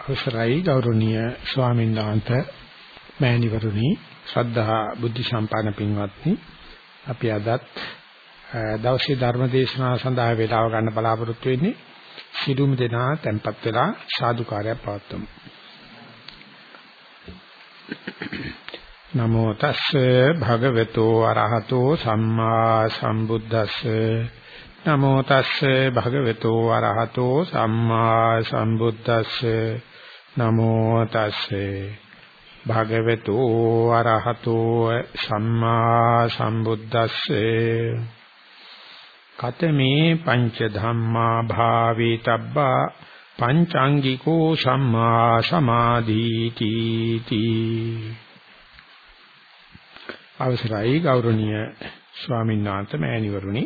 අවසරයි ගෞරවනීය ස්වාමීන් වහන්සේ මෑණිවරුනි ශ්‍රද්ධා බුද්ධ සම්පන්න පින්වත්නි. අපි අදත් දවසේ ධර්ම දේශනාව සඳහා වේලාව ගන්න බලාපොරොත්තු වෙන්නේ සිළුම් දෙනා tempත් වෙලා සාදුකාරයක් පවත්වමු. නමෝ තස්සේ භගවතු අරහතෝ සම්මා සම්බුද්දස්සේ. නමෝ තස්සේ භගවතු අරහතෝ සම්මා සම්බුද්දස්සේ නමෝ තස්සේ භගවතු අරහතෝ සම්මා සම්බුද්දස්සේ කතමේ පංච ධම්මා භාවේතබ්බා පංචාංගිකෝ සම්මා සමාධීති තී අවසරයි ගෞරවනීය ස්වාමීන් වහන්සේ මෑණිවරුනි.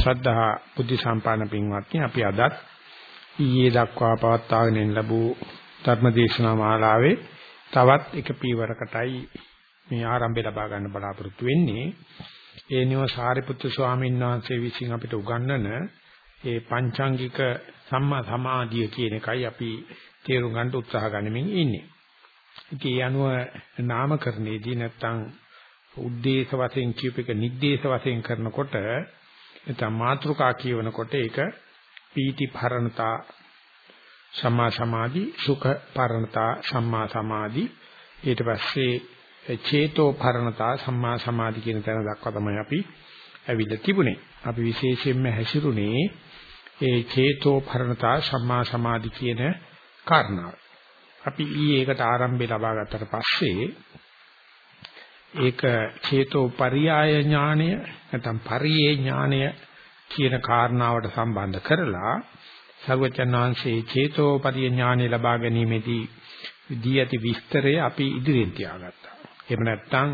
ශ්‍රද්ධා බුද්ධ සම්පන්න පින්වත්නි අපි අදත් ඊයේ දක්වා පවත්වාගෙන ලැබූ ධර්මදේශනා මාලාවේ තවත් එක පීවරකටයි මේ ආරම්භය ලබා ගන්න බලාපොරොත්තු වෙන්නේ. ඒ නිව සාරිපුත්තු ස්වාමීන් වහන්සේ විසින් අපිට උගන්වන ඒ පංචාංගික සම්මා සමාධිය කියන එකයි අපි තේරුම් ගන්න උත්සාහ ගනිමින් ඉන්නේ. ඉතින් ඒ අනුව නාමකරණයේදී නැත්තම් උද්දේශ වශයෙන් කියූප එක නිද්දේශ වශයෙන් කරනකොට නැත්නම් මාත්‍රිකා කියවනකොට ඒක පීති භරණතා සම්මා සමාධි සුඛ පරණතා සම්මා සමාධි ඊට පස්සේ චේතෝ පරණතා සම්මා සමාධි කියන තැන දක්වා තමයි අපි ඇවිල්ලා තිබුණේ. අපි විශේෂයෙන්ම හැසිරුණේ ඒ චේතෝ පරණතා සම්මා සමාධි කියන කාරණාව. අපි ඊයේ ඒකට ආරම්භය ලබා ගත්තට පස්සේ ඒක චේතෝ පරියාය ඥාණය නැත්නම් පරියේ ඥාණය කියන කාරණාවට සම්බන්ධ කරලා සර්වචන්නාංශයේ චේතෝ පරිය ඥාණය ලබා ගැනීමේදී දී ඇති විස්තරය අපි ඉදිරියෙන් තියාගත්තා. එහෙම නැත්නම්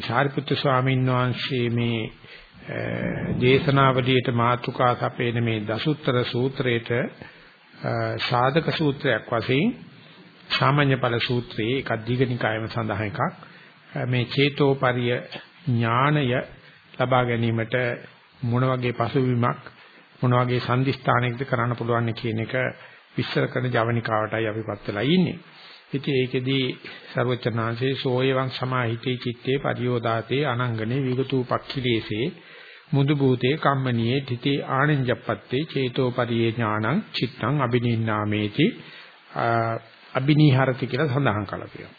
ශාරිපුත්‍ර ස්වාමීන් වහන්සේ මේ දේශනාවලියට මාතෘකා සපේන මේ දසුත්තර සූත්‍රයේට සාධක සූත්‍රයක් වශයෙන් සාමාන්‍ය ඵල සූත්‍රයේ එකක් දීඝනිකායම සඳහන් එකක් මේ චේතෝපරිය ඥාණය ලබා ගැනීමට මොන වගේ පසුබිමක් මොන වගේ සම්දිස්ථානයකද කරන්න පුළුවන් කියන එක විස්තර කරන ජවනිකාවටයි අපිපත් වෙලා ඉන්නේ. ඉතින් ඒකෙදී ਸਰවචනාංශේ සෝයවං සමාහිතේ චිත්තේ පරියෝදාතේ අනංගනේ විගතූපක්ඛිලේසේ මුදු භූතේ කම්මනියේ තිතේ ආනෙන්ජප්පත්තේ චේතෝ පරියේ ඥානං චිත්තං අබිනින්නාමේති අබිනීහරති කියලා සඳහන් කළා කියනවා.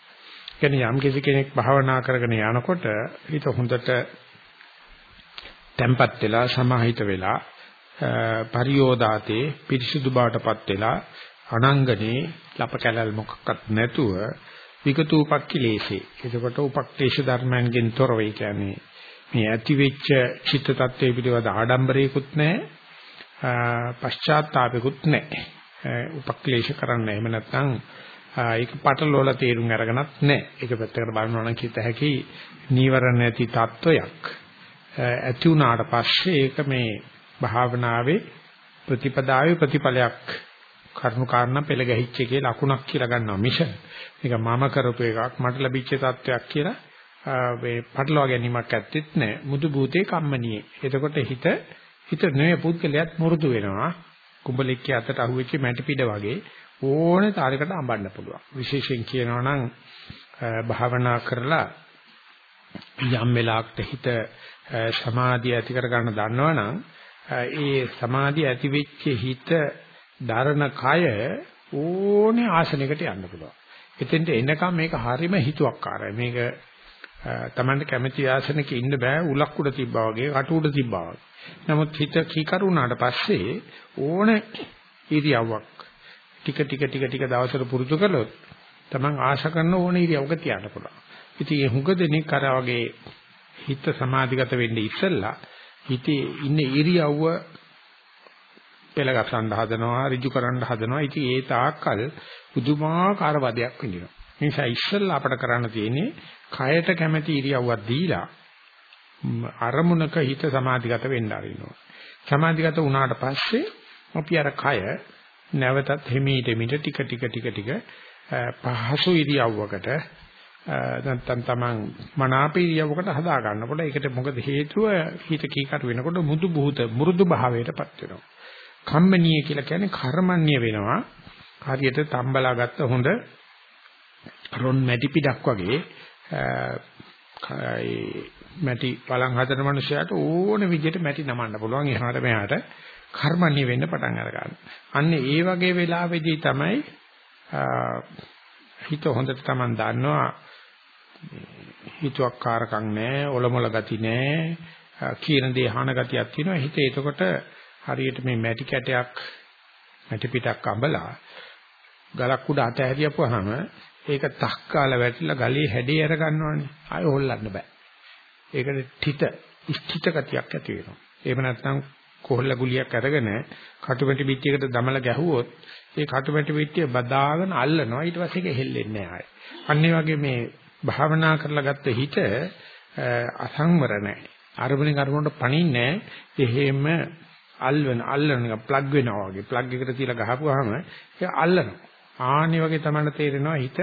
කියන්නේ යම් කිසි කෙනෙක් භාවනා කරගෙන යනකොට හිත හොඳට තැම්පත් වෙලා සමාහිත වෙලා පරියෝදාතේ පිරිසුදු බවටපත් වෙලා අනංගනේ ලප කැලල් මොකක්වත් නැතුව විකතූපක්ඛිලේසේ එතකොට උපක්ලේශ ධර්මයන්ගෙන් තොර වෙයි කියන්නේ මේ ඇති වෙච්ච චිත්ත tattve පිළිබඳ ආඩම්බරයකුත් නැහැ පශ්චාත්තාපයකුත් නැහැ. උපක්ලේශ කරන්න එහෙම නැත්නම් ඒක පටලවල තේරුම් අරගෙනත් නැහැ. ඒක පැත්තකට බලනවා නම් කිත හැකි නීවරණ නැති තත්වයක්. ඇති වුණාට පස්සේ ඒක මේ භාවනාවේ ප්‍රතිපදාවේ ප්‍රතිඵලයක් කරුණු කාරණා පෙළ ගැහිච්ච එකේ ලකුණක් කියලා ගන්නවා මිස මේක මම කරපු එකක් මට ලැබිච්ච තත්වයක් කියලා මේ පටලවා ගැනීමක් ඇත්තෙත් නැහැ මුදු භූතේ කම්මනියේ එතකොට හිත හිත නෙවෙයි පුද්ගලයාත් මුරුදු වෙනවා කුඹලෙක්ගේ අතට අහුවෙච්ච මැටි පිට වගේ ඕනේ තාලයකට අඹන්න පුළුවන්. විශේෂයෙන් කියනවා නම් භාවනා කරලා යම් වෙලාවකට හිත සමාධිය ඇති කර ගන්න දන්නවනම් ඒ සමාධිය ඇති වෙච්ච හිත දරණ කය ඕනේ ආසනයකට යන්න පුළුවන්. එතෙන්ට එනකම් මේක හරීම හිතුවක්කාරයි. මේක Tamanට කැමැති ආසනයක ඉන්න බෑ උලක් උඩ තිබ්බා වගේ, කට උඩ තිබ්බා වගේ. නමුත් හිත කීකරුණාට පස්සේ ඕනේ ඉරියව්වක් ටික ටික ටික ටික දවසට පුරුදු කළොත් Taman ආශා කරන ඕනේ ඉරියව්ක තියන්න පුළුවන්. ඉතින් මේ හුඟ දෙනෙක් අර වගේ හිත සමාධිගත වෙන්නේ ඉස්සෙල්ලා හිතේ ඉන්න ඉරියව්ව පෙළගසන්න හදනවා ඍජු කරන්න හදනවා. ඉතින් ඒ තාක්කල් පුදුමාකාර වදයක් විඳිනවා. මේ නිසා ඉස්සෙල්ලා අපිට කරන්න තියෙන්නේ කයට කැමැති ඉරියව්වක් දීලා අරමුණක හිත සමාධිගත වෙන්න ආරිනවා. සමාධිගත වුණාට පස්සේ අපි අර කය නැවතත් හිමීට මිට ටික ටික ටික ටික පහසු ඉරියව්වකට නැත්නම් තමන් මනාප ඉරියව්වකට හදා ගන්නකොට ඒකට මොකද හේතුව හිත කීකට වෙනකොට මුදු බුහත මුරුදු භාවයටපත් වෙනවා. කම්මනීය කියලා කියන්නේ කර්මන්නේ වෙනවා. හරියට තම්බලා ගත්ත හොඳ රොන් මැටි පිටක් වගේ මැටි පලං හදන මනුස්සයාට ඕන විදිහට මැටි නමන්න පුළුවන් එහාට මෙහාට කර්මණ්‍ය වෙන්න පටන් අර ගන්න. අන්න ඒ වගේ වෙලාවෙදී තමයි හිත හොඳට Taman දන්නවා හිතුවක්කාරකම් නැහැ, ඔලොමල ගති නැහැ, කියන දේ අහන ගතියක් තියෙනවා. හිත එතකොට හරියට මේ මැටි කැටයක් මැටි පිටක් අඹලා ගලක් උඩ අත හැරියපුවාම ඒක තක් කාලා වැටිලා ගලේ හැඩේ අර ගන්නවනේ. ආය හොල්ලන්න බෑ. ඒකට තිත ස්ථිත ගතියක් ඇති වෙනවා. එහෙම නැත්නම් කොහොල්ල ගුලියක් අරගෙන කටුමැටි පිටියකට දමලා ගැහුවොත් ඒ කටුමැටි පිටිය බදාගෙන අල්ලනවා ඊට පස්සේ ඒක හෙල්ලෙන්නේ නැහැ. අන්න වගේ මේ භාවනා කරලා ගත්ත හිත අසංවර නැහැ. අරමුණෙන් අරමුණට පණින්නේ එහෙම අල්වන අල්ලන ප්ලග් වෙනවා වගේ ප්ලග් එකට තියලා ගහපුවාම ඒක අල්ලනවා. ආනි වගේ තමයි තේරෙනවා හිත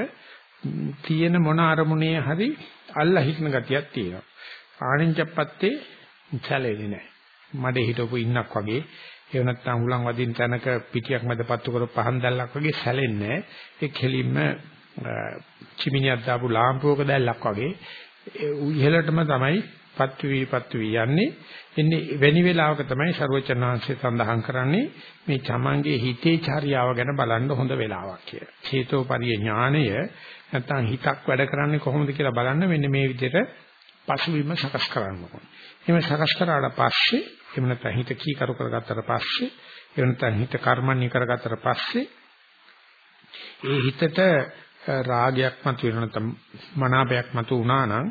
තියෙන මොන අරමුණේ හරි අල්ලා හිටන ගතියක් තියෙනවා. ආනින්චප්පත්තේ සැලෙන්නේ නැහැ. මඩේ හිටවපු ඉන්නක් වගේ එහෙම නැත්නම් උලන් වදින තැනක පිටියක් මැද පත්තු කර පහන් දැල්ලක් වගේ සැලෙන්නේ ඒ කෙලින්ම චිමිනියක් දාපු ලාම්පුවක දැල්ලක් වගේ ඉහළටම තමයි පත්තු වී පත්තු වී යන්නේ එන්නේ වෙනි වෙලාවක තමයි ਸਰවචනාංශය සඳහන් කරන්නේ මේ චමංගේ හිතේ චාරියාව ගැන බලන්න හොඳ වෙලාවක් කියලා. චේතෝපරිය ඥාණය නැත්නම් හිතක් වැඩ කරන්නේ කොහොමද කියලා බලන්න මෙන්න මේ විදිහට පසුබිම සකස් කරන්න ඕනේ. එහෙම සකස් කරාට පස්සේ එහෙම නැත්නම් හිත කීකරු කරගත්තට පස්සේ එහෙම නැත්නම් හිත කර්මන්නේ කරගත්තට පස්සේ ඒ හිතට රාගයක් මතුවෙන නැත්නම් මනාපයක් මතු වුණා නම්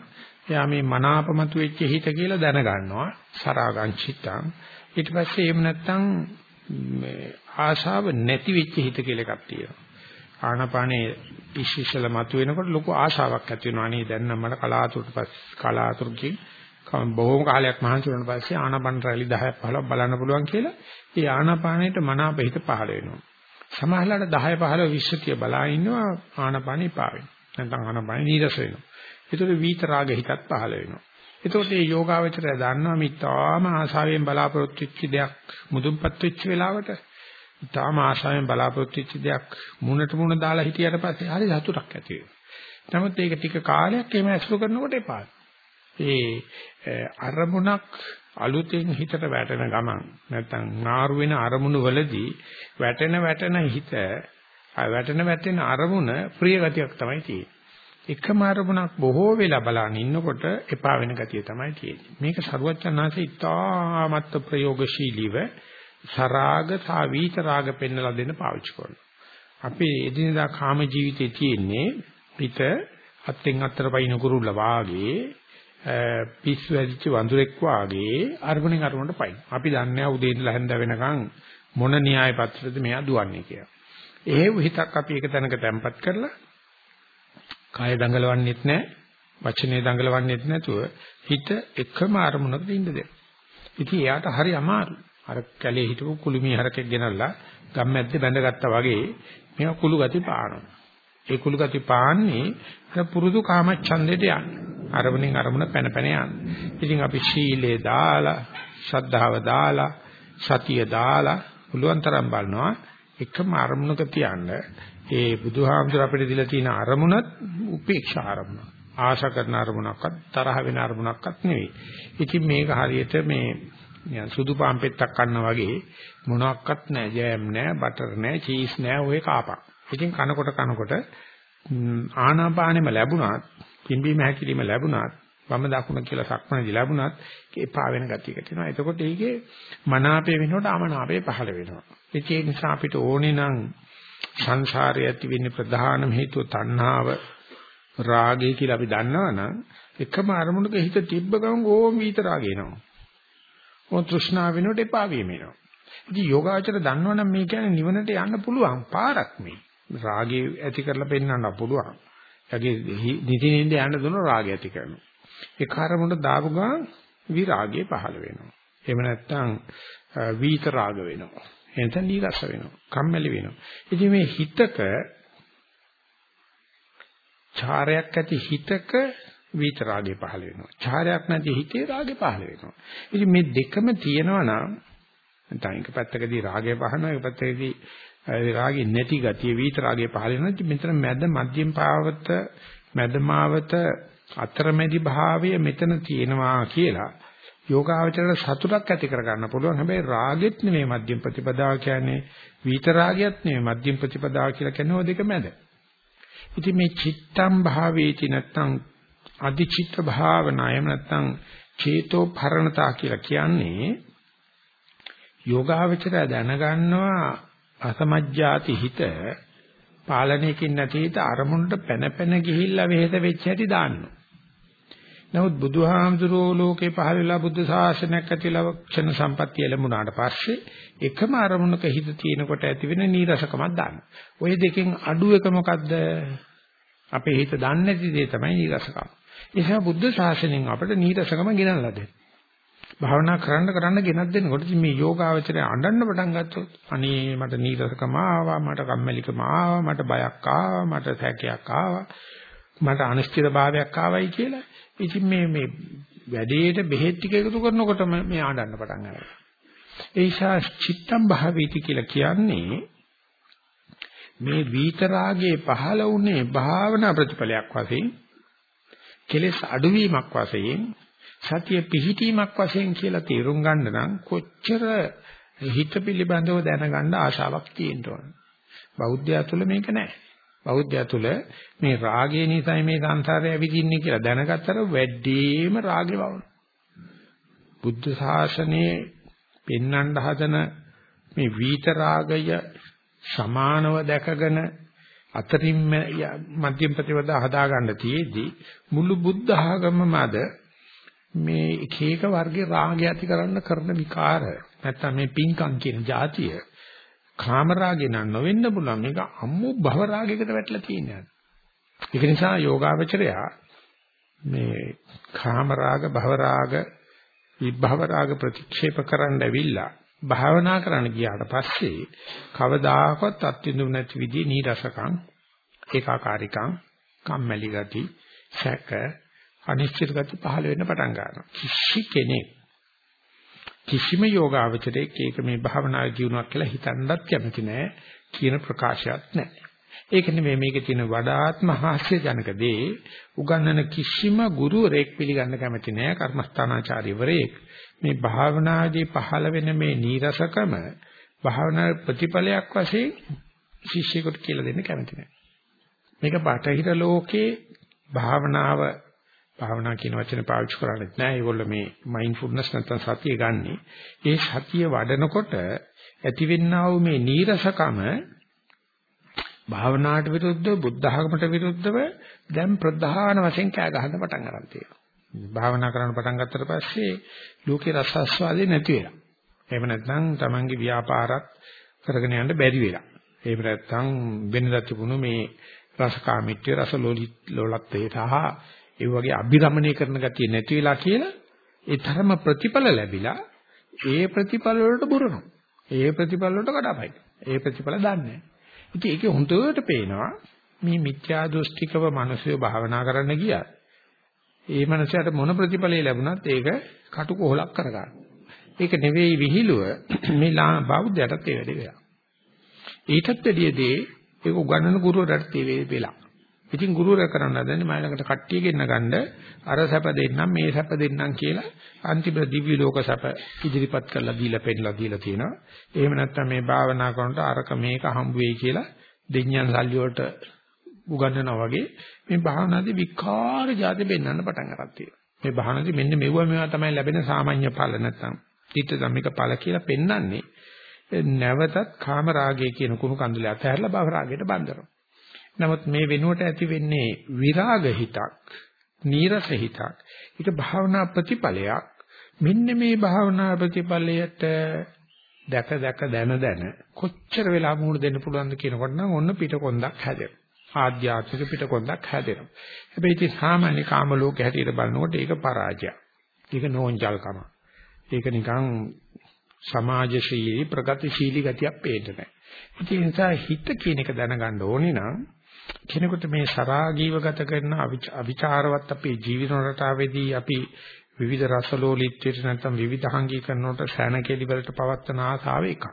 එයා මේ මනාප මතු වෙච්ච හිත කියලා දැනගන්නවා. සරාගං චිත්තං. ඊට පස්සේ එහෙම නැත්නම් මේ ආශාව නැති වෙච්ච හිත කියලා එකක් තියෙනවා. ආනාපානේ ඉස්සෙල්ලා මතුවෙනකොට ලොකු ආශාවක් ඇති වෙනවා. නේ දැන් නම් මට කලාතුරට පස්සේ කලාතුරකින් බොහොම කාලයක් මහන්සි වුණාට පස්සේ ආනාපාන රැලි 10ක් 15ක් බලන්න පුළුවන් කියලා ඒ ආනාපානෙට මනාප හිත පහළ වෙනවා සමහරවිට 10 15 20 බලා ඉන්නවා ආනාපානෙ පාවෙන නැත්නම් ආනාපානෙ නීරස වෙනවා ඒතකොට වීත රාග හිතත් පහළ වෙනවා එතකොට මේ යෝගාවචරය දන්නවා මේ තාම ආශාවෙන් බලාපොරොත්තු වෙච්ච දෙයක් මුදුන්පත් වෙච්ච වෙලාවට තාම ආශාවෙන් බලාපොරොත්තු වෙච්ච දෙයක් මුණට මුණ දාලා හිටියට පස්සේ හරි සතුටක් ඇති වෙනවා. නමුත් ඒක ටික කාලයක් එහෙම ඇසුරු කරනකොට එපා. ඒ අරමුණක් අලුතෙන් හිතට වැටෙන ගමන් නැත්නම් නාරු වෙන අරමුණු වලදී වැටෙන වැටෙන හිත වැටෙන වැටෙන අරමුණ ප්‍රිය ගතියක් තමයි තියෙන්නේ. එකම අරමුණක් බොහෝ වෙලා බලන ඉන්නකොට එපා වෙන ගතිය තමයි තියෙන්නේ. මේක සරුවච්චන්හන්සේ ඉතාමත් ප්‍රයෝගශීලීව සරාග සා වීත රාග පෙන්නලා දෙන්න පාවිච්චි කරනවා. අපේ එදිනදා කාම ජීවිතේ තියෙන්නේ පිට අත්ෙන් අත්තර පයින් කුරුල්ල වාගේ පිස්සු ඇදිච්ච වඳුරෙක් වාගේ අරමුණෙන් අරමුණට පයින්. අපි දන්නේ උදේ ඉඳලා හැන්ද වෙනකන් මොන න්‍යාය පත්‍රද මෙයා දුවන්නේ කියලා. එහෙව් හිතක් අපි එක තැනක තැම්පත් කරලා කාය දඟලවන්නෙත් නැහැ, වචනේ දඟලවන්නෙත් නැතුව හිත එකම අරමුණකට ඉන්න දෙන්න. ඉතින් එයාට හරි අමාරුයි. අර කැලේ හිටපු කුළුමී හරකෙක් ගෙනල්ලා ගම්මැද්දේ බැඳගත්තා වගේ මේවා කුළු ගති පානවා. ඒ කුළු ගති පාන්නේ අර පුරුදු කාමච්ඡන්දෙට යන්නේ. අරමුණෙන් අරමුණ පැන පැන යන්නේ. ඉතින් අපි ශීලයේ දාලා, ශ්‍රද්ධාව දාලා, සතිය දාලා පුළුවන් තරම් බලනවා එකම අරමුණක තියන්න. ඒ බුදුහාමුදුර අපිට දීලා තියෙන අරමුණත් උපේක්ෂා අරමුණ. ආශා කරන අරමුණක්වත් තරහ වෙන අරමුණක්වත් නෙවෙයි. ඉතින් මේක හරියට මේ නිකන් සුදු පාන් පෙත්තක් කන්නා වගේ මොනවත් නැහැ ජෑම් නැහැ බටර් නැහැ චීස් නැහැ ඔය කාපක්. ඉතින් කනකොට කනකොට ආනාපානෙම ලැබුණත් පිම්බීම හැකිලිම ලැබුණත් වම දකුණ කියලා සක්මණේදී ලැබුණත් ඒපා වෙන ගතියක තියෙනවා. එතකොට ඒකේ මනාපේ වෙනකොට අමනාපේ පහළ වෙනවා. ඒ නිසා අපිට ඕනේ නම් සංසාරයේ ඇති වෙන්නේ ප්‍රධානම හේතුව තණ්හාව රාගය කියලා අපි දන්නවනම් එකම අරමුණක හිත තිබ්බ ගමන් ඕම විත රාගය එනවා. මොන තෘෂ්ණාව වෙනකොට එපා වීම එනවා. ඉතින් යෝගාචර දන්නවනම් මේ කියන්නේ නිවනට යන්න පුළුවන් පාරක් මේ. රාගය ඇති කරලා පෙන්වන්න පුළුවන්. යගේ නිතිනින්ද යන්න දුන රාගය ඇති කරනවා. ඒ කාර්මුණ දාපු ගමන් විරාගය පහළ වෙනවා. එහෙම නැත්නම් වීත රාග වෙනවා. එතන නීරස වෙනවා. කම්මැලි වෙනවා. ඉතින් මේ හිතක චාරයක් ඇති හිතක විත රාගේ පහළ වෙනවා. ඡාරයක් නැති හිතේ රාගේ පහළ වෙනවා. ඉතින් මේ දෙකම තියෙනවා නම් නැත්නම් එක පැත්තකදී රාගය පහනවා එක පැත්තකදී රාගේ නැති ගතිය විත රාගේ පහළ වෙනවා. මෙතන මැද මධ්‍යම පාවත මැදමාවත අතරමැදි භාවය මෙතන තියෙනවා කියලා යෝගාවචරයට සතුටක් ඇති කරගන්න පුළුවන්. හැබැයි රාගෙත් නෙමෙයි මධ්‍යම ප්‍රතිපදාව කියන්නේ විත රාගයත් නෙමෙයි මධ්‍යම ප්‍රතිපදාව කියලා කියන්නේ ඔය දෙක මැද. ඉතින් මේ චිත්තම් භාවේති නැත්තම් අධිචිත්ත භාවනායම නැත්තම් චේතෝ පරණතා කියලා කියන්නේ යෝගාවචරය දැනගන්නවා අසමජ්ජාති හිත පාලනයකින් නැති හිත අරමුණට පැන පැන ගිහිල්ලා වෙහෙස වෙච්ච හැටි දාන්නවා. නමුත් බුදුහාමුදුරුවෝ ලෝකේ පහළ වෙලා බුද්ධ ශාසනයක් ඇතිලා ක්ෂණ සම්පත්තිය ලැබුණාට පස්සේ එකම අරමුණක හිත තියෙනකොට ඇති වෙන නීරසකමක් දානවා. ওই දෙකෙන් අඩු එක මොකද්ද? අපේ හිත දන්නේ නැති දේ තමයි නීරසකම. ඒ නිසා බුද්ධ ශාසනයෙන් අපිට නීරසකම ගෙනල්ලා දෙන්නේ. භාවනා කරන්න කරන්න ගෙනත් දෙනකොට මේ යෝගාවචරය අඬන්න පටන් ගත්තොත් අනේ මට නීරසකම ආවා මට කම්මැලිකම ආවා මට බයක් ආවා මට සැකයක් ආවා මට අනිශ්චිත භාවයක් ආවයි කියලා ඉතින් මේ මේ වැඩේට බෙහෙත් ටික එකතු කරනකොටම මේ ආඩන්න පටන් ගන්නවා. ඒ නිසා චිත්තම් භාවීති කියලා කියන්නේ මේ විතරාගයේ පහළ වුණේ භාවනා ප්‍රතිඵලයක් වශයෙන් කෙලෙස් අඩුවීමක් වශයෙන් සතිය පිහිටීමක් වශයෙන් කියලා තේරුම් ගන්න නම් කොච්චර හිත පිළිබඳව දැනගන්න ආශාවක් තියෙන්න ඕන. බෞද්ධයා තුල මේක නැහැ. බෞද්ධයා තුල මේ රාගය නිසා මේ සංසාරය ඇවිදින්නේ කියලා දැනගත්තර වැඩිම රාගේ වවන. බුද්ධ ශාසනයේ පෙන්වන්න හදන මේ වීත රාගය සමානව දැකගෙන අතරින් මධ්‍යම ප්‍රතිපදා හදාගන්න තියේදී මුළු බුද්ධ ආගමම අද මේ එක එක වර්ගයේ රාගය ඇති කරන්න කරන විකාර නැත්තම් මේ පිංකම් කියන જાතිය කාම රාගේ නම් නොවෙන්න පුළුවන් මේක අම්මු භව රාගයකට වැටලා තියෙනවා. ඒක නිසා යෝගාවචරයා මේ කාම රාග භව රාග විභව රාග ප්‍රතික්ෂේප කරන්න ඇවිල්ලා භාවනා කරන්න ගියාට පස්සේ කවදාකවත් අත්විඳු නැති විදිහේ නීරසකම් ඒකාකාරීකම් කම්මැලි ගති සැක අනිශ්චිත ගති පහළ වෙන්න පටන් ගන්නවා කිසි කෙනෙක් කිසිම යෝගාවචරයක ඒක මේ භාවනා ජීවණයක් කියලා හිතන්නත් කැමති නෑ කියන ප්‍රකාශයක් නෑ. ඒක නෙමෙයි මේකේ තියෙන වඩාත්ම හාස්‍ය ජනක දේ උගන්වන කිසිම ගුරුවරයෙක් පිළිගන්න කැමති නෑ කර්මස්ථානාචාර්යවරයෙක් මේ භාවනාදී පහළ වෙන මේ නීරසකම භාවනා ප්‍රතිඵලයක් වශයෙන් ශිෂ්‍යයෙකුට කියලා දෙන්න කැමති නෑ. මේක බටහිර ලෝකේ භාවනාව භාවනා කියන වචනේ පාවිච්චි කරන්නේ නැහැ. ඒගොල්ලෝ මේ මයින්ඩ්ෆුල්නස් නැත්නම් සතිය ගන්නෙ. ඒ සතිය වඩනකොට ඇතිවෙනා වූ මේ නීරසකම භාවනාවට විරුද්ධව බුද්ධ ධර්මයට විරුද්ධව දැන් ප්‍රධාන වශයෙන් කෑ ගහන්න පටන් ගන්න තියෙනවා. භාවනා කරන්න පටන් ගත්තට පස්සේ ලෝකේ රසස්වාදේ නැති වෙලා. එහෙම නැත්නම් Tamange ව්‍යාපාරات කරගෙන යන්න බැරි වෙලා. එහෙම නැත්නම් වෙනදා තිබුණු මේ රසකාමීත්‍ය රස ලෝලත්වයේ සහ ඒ වගේ අභිරමණය කරන ගතිය නැති වෙලා කියලා ඒ තරම ප්‍රතිඵල ලැබිලා ඒ ප්‍රතිඵල වලට බුරනවා. ඒ ප්‍රතිඵල වලට කඩපයි. ඒ ප්‍රතිඵල දන්නේ ඉතින් ඒකේ හොඳට පේනවා මේ මිත්‍යා දෘෂ්ටිකව මිනිස්සු භාවනා කරන්න ගියා. ඒ මනසට මොන ප්‍රතිඵලය ලැබුණත් ඒක කටුකොහලක් කරගන්න. ඒක නෙවෙයි විහිළුව මේ බෞද්ධයටත් ඒ වැඩේ වෙලා. ඊටත් වැඩියදී ඒක උගන්වන ගුරුවරට ඒ වෙලා. ඉතින් ගුරුවරයා කරන්න හදන්නේ මම ළඟට කට්ටිය ගෙන්න ගන්න අර සැප දෙන්නම් මේ සැප දෙන්නම් කියලා අන්තිම දිව්‍ය ලෝක සැප ඉදිරිපත් කරලා දීලා පෙන්නලා දීලා තියෙනවා. එහෙම නැත්නම් මේ භාවනා කරනකොට අරක මේක හම්බ වෙයි කියලා දෙඤ්ඤන් සල්ලි වලට උගන්වනවා වගේ මේ භාවනාදී විකාර જાති බෙන්නන්න පටන් ගන්නවා තියෙනවා. මේ භාවනාදී මෙන්න මෙවුවා මේවා තමයි ලැබෙන සාමාන්‍ය ඵල නැත්නම් ඊට ධම්මික ඵල කියලා පෙන්වන්නේ නැවතත් කාම රාගය කියන කුණු කන්දලේ අතහැරලා භව රාගයට බඳිනවා. නමුත් මේ වෙනුවට ඇති වෙන්නේ විරාග හිතක්, නීරස හිතක්. ඒක භාවනා ප්‍රතිඵලයක්. මෙන්න මේ භාවනා ප්‍රතිඵලයට දැක දැක දන දන කොච්චර වෙලා මුහුණ දෙන්න පුළුවන්ද කියනකොට නම් ඔන්න පිටකොන්දක් හැදෙනවා. ආධ්‍යාත්මික පිටකොන්දක් හැදෙනවා. හැබැයි ඉතින් සාමාන්‍ය කාම ලෝකේ හැටියට බලනකොට ඒක පරාජයක්. ඒක නෝන්ජල්කම. ඒක නිකන් සමාජශීලී ප්‍රගතිශීලී ගතියක් පේන්නේ නැහැ. ඉතින් ඒ නිසා හිත කියන එක දැනගන්න ඕනේ නම් කෙනෙකුට මේ සරාගීව ගත කරන අවිචාරවත් අපේ ජීවිත රටාවේදී අපි විවිධ රසලෝලීත්වයට නැත්නම් විවිධාංගීකරණයට සැනකෙලි වලට පවත්තන ආසාව එකක්.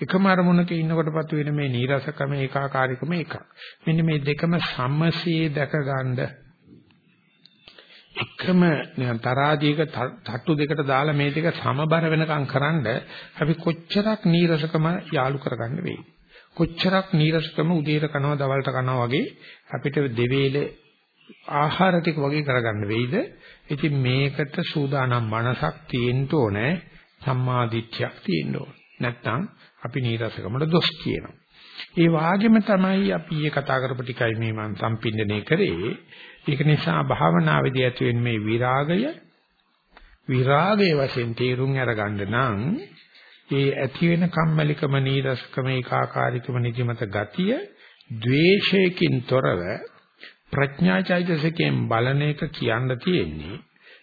එකම අරමුණක ඉන්නකොටපත් වෙන මේ නීරසකම ඒකාකාරීකම එකක්. මෙන්න මේ දෙකම සමසේ දැක ගන්න එකම තරාදීක තට්ටු දෙකට දාලා මේ දෙක සමබර වෙනකම් කරන්ඩ අපි කොච්චරක් නීරසකම යාලු කරගන්න වෙයි. කොච්චරක් නීරසකම උදේට කනවා දවල්ට කනවා වගේ අපිට දෙවේල ආහාර ටික වගේ කරගන්න වෙයිද? ඉතින් මේකට සූදානම් මනසක් තියෙන්න ඕනේ. සම්මාදිට්ඨියක් තියෙන්න ඕනේ. නැත්තම් අපි නීරසකමට දොස් කියනවා. ඒ වාගෙම තමයි අපි ඊයේ කතා කරපු ටිකයි මේ මම සම්පින්දනය කරේ. ඒක නිසා භාවනාවේදී ඇති වෙන මේ විරාගය විරාගයේ වශයෙන් තේරුම් අරගන්න නම් ඒ ඇති වෙන කම්මැලිකම නීරසකම ඒකාකාරීකම නිදිමත ගතිය ද්වේෂයකින් තොරව ප්‍රඥාචෛතසිකයෙන් බලන එක කියන්න තියෙන්නේ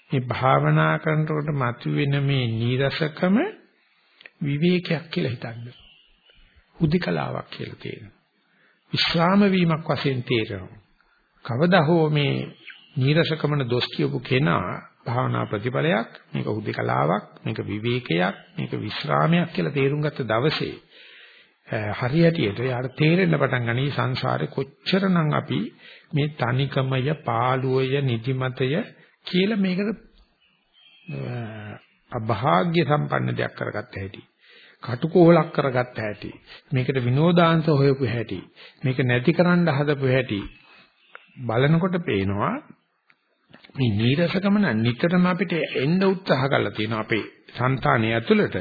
මේ භාවනා කරනකොට මතුවෙන මේ නීරසකම විවේකයක් කියලා හිතන්න. හුදිකලාවක් කියලා තියෙනවා. විශ්‍රාම වීමක් වශයෙන් තේරෙනවා. කවදා හෝ මේ නීරසකමන දොස් කියපු කෙනා භාවනා ප්‍රතිඵලයක් මේක හුදිකලාවක් මේක විවේකයක් මේක විශ්‍රාමයක් කියලා තේරුම් ගත්ත දවසේ හරියටියට යාට තේරෙන්න පටන් ගනී සංසාරේ කොච්චරනම් අපි මේ තනිකමය පාළුවය නිදිමතය කියලා මේකට අභාග්‍ය සම්පන්න දෙයක් කරගත්ත හැටි කටුකොහලක් කරගත්ත හැටි මේකට විනෝදාංශ හොයපු හැටි මේක නැති කරන්න හදපු හැටි බලනකොට පේනවා මේ නීරසකම නම් නිතරම අපිට එන්න උත්සාහ කරලා තියෙනවා අපේ సంతානය ඇතුළට.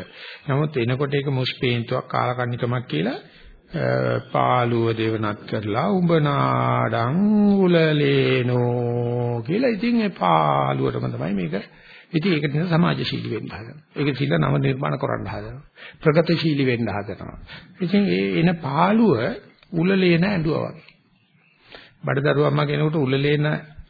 නමුත් එනකොට ඒක මුස්පේන්තුවක් කාලකන්නිකමක් කියලා පාළුව දෙවනත් කරලා උඹ නාඩං උලලේනෝ කියලා ඉතින් ඒ පාළුවටම තමයි මේක ඉතින් ඒක නිසා සමාජශීලී වෙන්න හදනවා. ඒක සිල්ල නව නිර්මාණ කරන්න හදනවා. ප්‍රගතිශීලී වෙන්න හදනවා. ඉතින් ඒ එන පාළුව උලලේන ඇඬුවා වගේ. බඩදරුවා අම්මා කෙනෙකුට උලලේන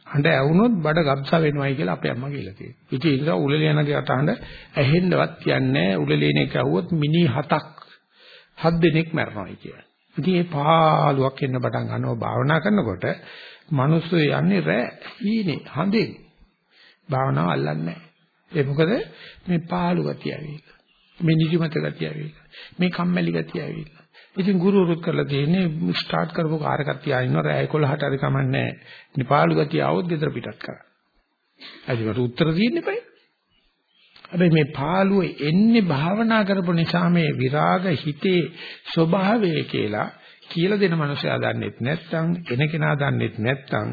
හඬ ඇවුනොත් බඩ ගබ්සා වෙනවයි කියලා අපේ අම්මා කියලා තියෙනවා. ඉතින් ඒ නිසා උලලේනගේ අතහඬ ඇහෙන්නවත් කියන්නේ උලලේනෙක් ඇහුවොත් මිනි හතක් හත් දෙනෙක් මැරෙනවායි කියලා. ඉතින් මේ පාළුවක් එන්න පටන් ගන්නවා භාවනා කරනකොට මිනිස්සු යන්නේ රෑ ඊනේ හඳෙන්. භාවනාව අල්ලන්නේ නැහැ. ඒ මොකද මේ පාළු ගතිය ඇවිල්ලා. මේ නිදිමත ගතිය ඇවිල්ලා. මේ කම්මැලි ගතිය ඇවිල්ලා. ඉතින් ගුරු උරුත් කරලා තියෙන්නේ ස්ටාර්ට් කරපු කාර් එකක් තියාගෙන රෑ 11ට හරි කමන්නේ නැහැ. නිපාලු ගතිය આવොත් ගෙදර පිටත් කරා. අදිකට උත්තර දෙන්න එපයි. හැබැයි මේ පාළුව එන්නේ භාවනා කරපු නිසා මේ විරාග හිතේ ස්වභාවය කියලා කියලා දෙන මනුස්සයා දන්නෙත් නැත්නම් එන කෙනා දන්නෙත් නැත්නම්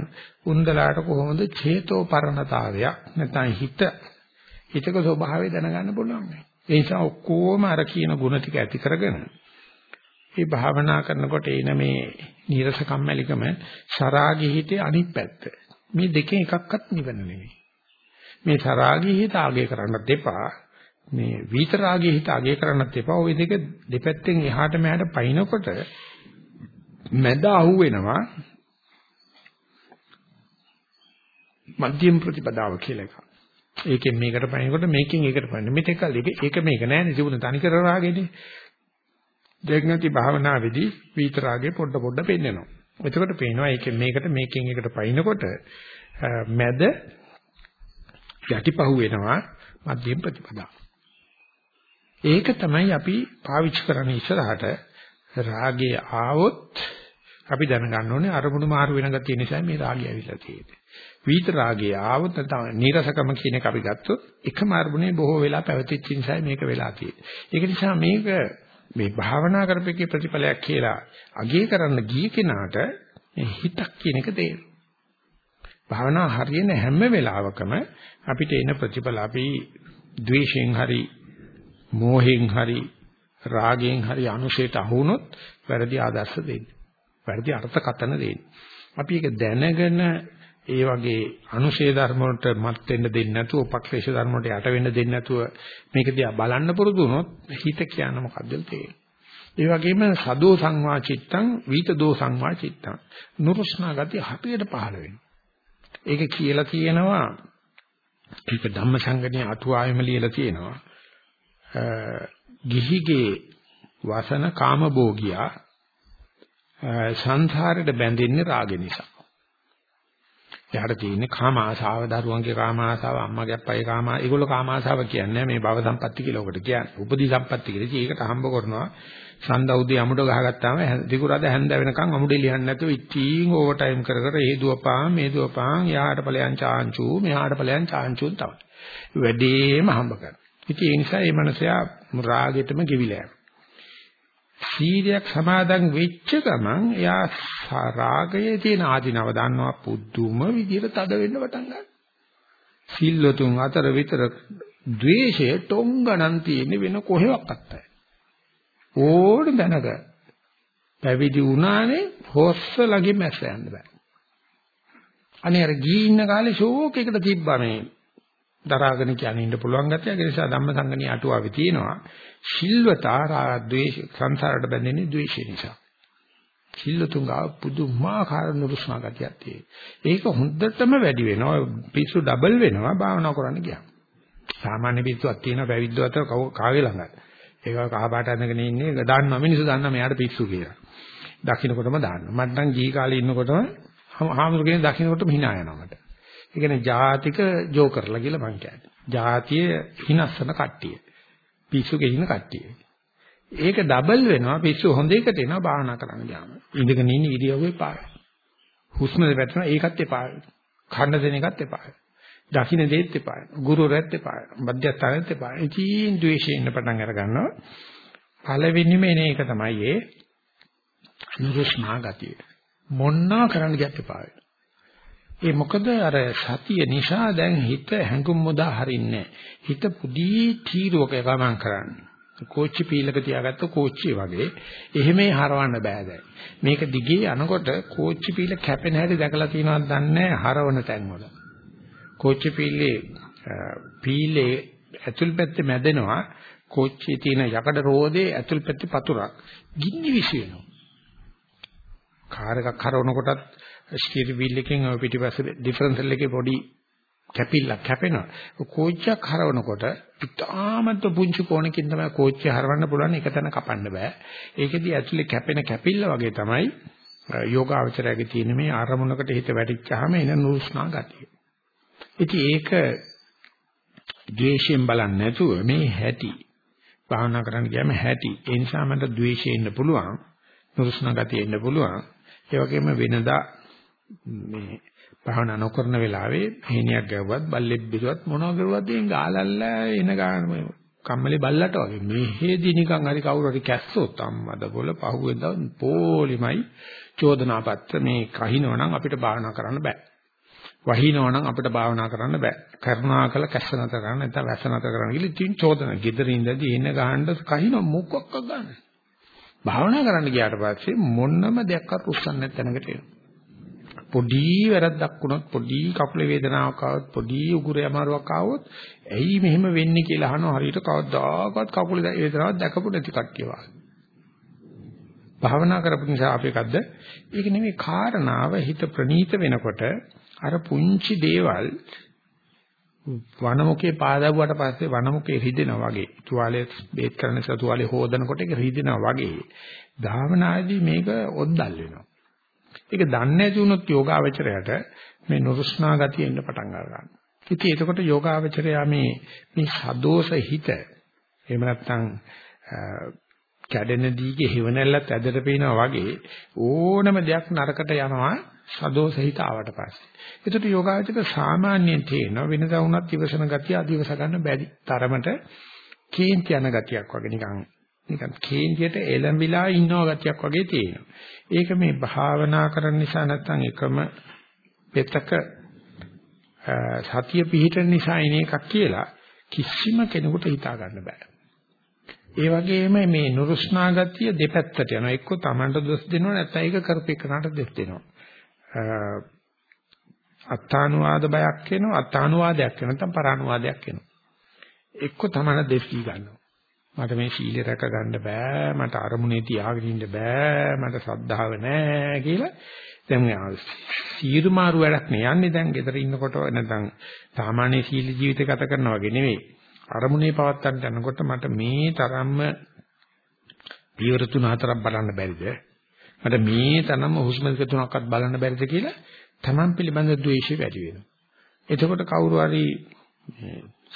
උන්දලාට කොහොමද චේතෝ පරණතාවයක් නැත්නම් හිත හිතක ස්වභාවය දැනගන්න පුළුවන්. ඒ නිසා ඔක්කොම අර කියන ಗುಣ ටික ඇති කරගෙන මේ භාවනා කරනකොට එන මේ නීරස කම්මැලිකම සරාගී හිතේ අනිත් පැත්ත. මේ දෙකෙන් එකක්වත් නිවන නෙවෙයි. මේ සරාගී හිත ආගය කරන්නත් එපා. මේ විතරාගී හිත ආගය කරන්නත් එපා. ওই දෙක දෙපැත්තෙන් එහාට මෙහාට පයින්නකොට මැද අහුවෙනවා මධ්‍යම ප්‍රතිපදාව කියලා එකක්. ඒකෙන් මේකට පයින්නකොට මේකෙන් ඒකට පයින්න. මෙතෙක් කල් ඒක මේක නෑනේ තිබුණ තනිකර රාගේනේ. දෙග්නති භාවනාවේදී විතරාගේ පොඩ පොඩ පෙන්නනවා. එතකොට පේනවා ඒකෙන් මේකට මේකෙන් එකට පයින්නකොට මැද යටිපහුව වෙනවා මධ්‍යම ප්‍රතිපදාව. ඒක තමයි අපි පාවිච්චි කරන්නේ ඉස්සරහට රාගය ආවොත් අපි දැනගන්න ඕනේ අරමුණු මාරු වෙන ගතිය නිසා මේ රාගය ඇවිල්ලා තියෙන්නේ. විත රාගය ආවොත් නැත්නම් නීරසකම කියන එක අපි ගත්තොත් එකම අරමුණේ බොහෝ වෙලා පැවතිච්ච නිසා මේක වෙලා තියෙන්නේ. ඒක නිසා මේක මේ භාවනා කරපේකේ ප්‍රතිඵලයක් කියලා අගය කරන්න ගිය කෙනාට හිතක් කියන එක තේරෙනවා. භාවනා හරියන හැම වෙලාවකම අපිට එන ප්‍රතිඵල අපි ද්වේෂයෙන් හරි මෝහෙන් හරි රාගයෙන් හරි අනුශේත අහුනොත් වැරදි ආදර්ශ දෙන්නේ. වැරදි අර්ථකථන දෙන්නේ. අපි ඒක දැනගෙන ඒ වගේ අනුශේ ධර්ම වලට මත් වෙන්න දෙන්නේ නැතුව උපක්ලේශ ධර්ම වලට යට වෙන්න දෙන්නේ නැතුව මේක දිහා බලන්න පුරුදු වුණොත් හිත කියන්නේ මොකද්ද තේරෙන්නේ. ඒ වගේම සදෝ සංවා චිත්තං විතදෝ සංවා චිත්තං නුරුස්නා ගතිය හරියට පහළ වෙනවා. ඒක කියලා කියනවා ඒක ධම්මසංගණේ අටුවාවෙම ලියලා තියෙනවා. ගිහිගේ වසන කාමභෝගියා සංසාරයට බැඳෙන්නේ රාග නිසා. එයාට තියෙන්නේ කාම ආශාව, දරුවන්ගේ කාම ආශාව, අම්මගේ අප්පගේ කාම ඒගොල්ලෝ කාම ආශාව කියන්නේ මේ භව සම්පatti කියලා ඔකට කියන්නේ. උපදී සම්පatti කියලා. ඒකට හම්බ කරනවා සඳෞදී අමුඩ ගහගත්තාම දිකුරද හැන්ද වෙනකන් අමුඩේ ලියන්නේ නැතුව ඉතින් ඕවර් ටයිම් කර කර ඒ දුවපාන් මේ දුවපාන් යහට ඵලයන් චාන්චු මෙහාට ඵලයන් චාන්චු තමයි. වැඩිම හම්බ කරනවා. ඉතින් ඒ නිසා මේ මනසයා රාගෙටම ගෙවිලා යනවා. සීලයක් සමාදන් වෙච්ච ගමන් එයා රාගයේ තියෙන ආධිනව දන්නවා පුදුම විදිහට තද වෙන්න පටන් ගන්නවා. සිල්වතුන් අතර විතර ද්වේෂය ටොංගණන් තියෙන වෙන කොහෙවත් නැහැ. ඕන දැනග පැවිදි වුණානේ හොස්ස ළඟින් මැස්ස යන්න බෑ. අනේ අර ගී ඉන්න කාලේ ෂෝක් එකට තිබ්බා මේ දරාගෙන කියන ඉන්න පුළුවන් ගැතිය. ඒ නිසා ධම්මසංගණී අටුවාවේ තියෙනවා සිල්වතා ද්වේෂ සංසාරයට බැඳෙන්නේ ද්වේෂය නිසා. සිල්ලතුංගා පුදුමාකාර නුරුස්නා ගතියක් තියෙනවා. ඒක හොඳටම වැඩි වෙනවා. පිස්සු ඩබල් වෙනවා භාවනා කරන්න ගියාම. සාමාන්‍ය පිස්සුවක් තියෙන පැවිද්ද අතර කාගේ ළඟද? ඒක කහ පාට අඳගෙන ඉන්නේ දාන්නවා මිනිස්සු දන්නා මෙයාට පිස්සු කියලා. දකින්නකොටම දාන්නවා. මට නම් ගිහි කාලේ ඉන්නකොටම හාමුදුරුවෝ දකින්නකොටම hina යනවා මට. ඒ කියන්නේ ජාතික ජෝකර්ලා කියලා මං කියන්නේ. ජාතිය හිනස්සන කට්ටිය. පිස්සු ගෙහින කට්ටිය. ඒක ඩබල් වෙනවා පිස්සු හොඳ එකට එනවා භාවනා කරන්න ගියාම. ඉඳගෙන ඉන්න ඉරියව්වේ පාය. හුස්ම වැටෙනවා ඒකත් එපා. කන්න දෙන එකත් එපා. දකින්න දෙත් එපා. ගුරු රැත් එපා. මධ්‍යස්ථානෙත් එපා. ඉතින් ද්වේෂයෙන් ඉන්න පටන් අර ගන්නවා. පළවෙනිම එන එක තමයි ඒ නුරුස්නා ගතිය. මොන්නා කරන්න ගියත් එපා. ඒ මොකද? අර සතිය නිසා දැන් හිත හැඟුම් මොදා හරින්නේ හිත පුදී තීරුවක ගමන් කරන්නේ. කෝච්චි පීලක තියාගත්ත කෝච්චිය වගේ. එහෙමයි හරවන්න බෑ දැන්. මේක දිගේ යනකොට කෝච්චි පීල කැපෙන හැටි දැකලා තියෙනවද දන්නේ හරවන තැන්වල. කෝච්චි පීලේ පීලේ ඇතුල් පැත්තේ මැදෙනවා. කෝච්චියේ තියෙන යකඩ රෝදේ ඇතුල් පැත්තේ පතුරක්. ගින්නි විසිනවා කාර් එකක් හරවනකොටත් ස්ටියරින් වීල් එකෙන් ඔය පිටිපස්සේ ඩිෆරන්ෂල් එකේ පොඩි කැපිල්ලක් කැපෙනවා. කෝච්චියක් හරවනකොට ඉතාමත් පුංචි කෝණකින් තමයි කෝච්චිය හරවන්න පුළුවන් එක තැන කපන්න බෑ. ඒකෙදි ඇතුලේ කැපෙන කැපිල්ල වගේ තමයි යෝගාවචරයේ තියෙන මේ ආරමුණකට හිත වැටිච්චාම එන නුරුස්නා ගතිය. ඉතින් ඒක ද්වේෂයෙන් බලන්නේ නැතුව මේ හැටි භාවනා කරන්න ගියාම හැටි. ඒ නිසා මට ද්වේෂයෙන් ඉන්න පුළුවන්. නුරුස්නා ගතිය ඉන්න පුළුවන්. ඒ වගේම වෙනදා මේ භාවනා නොකරන වෙලාවේ හේනියක් ගැව්වත් බල්ලෙක් බිරුවත් මොනවා කරුවත් එන් ගාලල්ලා එන ගාන කම්මලේ බල්ලට වගේ. මෙහෙදි නිකන් හරි කවුරු හරි කැස්සොත් අම්මද බොල පහුවෙන්ද පොලිමයි චෝදනා පත්‍ර මේ කහිනවනම් අපිට භාවනා කරන්න බෑ. වහිනවනම් අපිට භාවනා කරන්න බෑ. කරුණාකල කැස්ස නැතර කරන්න නැත්නම් වැස්ස නැතර කරන්න කියලා ඉතින් චෝදනා. ගෙදර ඉඳදී එන ගහන්න කහින මොකක්ක ගන්න? භාවනා කරන්න ගියාට පස්සේ මොන්නම දෙයක්වත් උස්සන්න නැත්නම්කට එනවා. පොඩි වැරද්දක් වුණොත් පොඩි කකුලේ වේදනාවක් ආවොත් පොඩි උගුරේ අමාරුවක් ආවොත් ඇයි මෙහෙම වෙන්නේ කියලා අහනවා? හරියට කවදාකවත් කකුලේ වේදනාවක් දැකපු නැති කට්ටිය වගේ. භාවනා කරපු නිසා අපේකද්ද ඒක නෙමෙයි කාරණාව හිත ප්‍රනීත වෙනකොට අර පුංචි දේවල් වනමුකේ පාදවුවට පස්සේ වනමුකේ රිදෙනා වගේ. තුවාලේ බේත් කරන නිසා තුවාලේ හොදනකොට ඒක රිදෙනා වගේ. ධාවනාදී මේක ඔද්දල් වෙනවා. ඒක දන්නේ නැති වුණොත් යෝගාවචරයට මේ නුරුස්නා ගතිය එන්න පටන් ගන්නවා. ඉතින් එතකොට යෝගාවචරයා මේ මේ සදෝෂ හිත එහෙම නැත්නම් කැඩෙන දීගේ හේවණල්ලත් ඇදට පේනවා වගේ ඕනම දෙයක් නරකට යනවා සදෝෂ හිත ආවට පස්සේ. ඒකට යෝගාවචර සාමාන්‍යයෙන් තේනවා වෙනදා වුණත් ඉවසන ගතිය අදිවස ගන්න බැරි තරමට කේන්ති යන ගතියක් වගේ නිකන් නිකන් කේන්තියට එළඹිලා ඉන්නවා ගතියක් වගේ තියෙනවා. ඒක මේ භාවනා කරන නිසා නැත්නම් එකම පෙතක සතිය පිහිටන නිසා එන එකක් කියලා කිසිම කෙනෙකුට හිතා ගන්න බෑ. ඒ වගේම මේ නුරුස්නා ගතිය දෙපැත්තට යනවා. එක්ක Tamanට දොස් දෙනවා නැත්නම් ඒක කරපේකනට දෙස් දෙනවා. අත්තානුවාද බයක් වෙනවා අත්තානුවාදයක් වෙනවා නැත්නම් පරානුවාදයක් වෙනවා. එක්ක Taman දෙස් දී ගන්නවා. මට මේ සීලය රැක ගන්න බෑ මට අරමුණේ තියාගෙන ඉන්න බෑ මට සද්ධාව නෑ කියලා දැන් සීරු මාරු වැඩක් නේ යන්නේ දැන් ගෙදර ඉන්නකොට නැත්නම් සාමාන්‍ය සීල ජීවිත ගත කරනවා වගේ නෙවෙයි අරමුණේ පවත්තන්න යනකොට මට මේ තරම්ම පියවර තුන හතරක් බලන්න බැරිද මට මේ තරම්ම හුස්ම දෙක තුනක්වත් බලන්න බැරිද කියලා Taman පිළිබඳ ද්වේෂය වැඩි වෙනවා. එතකොට කවුරු හරි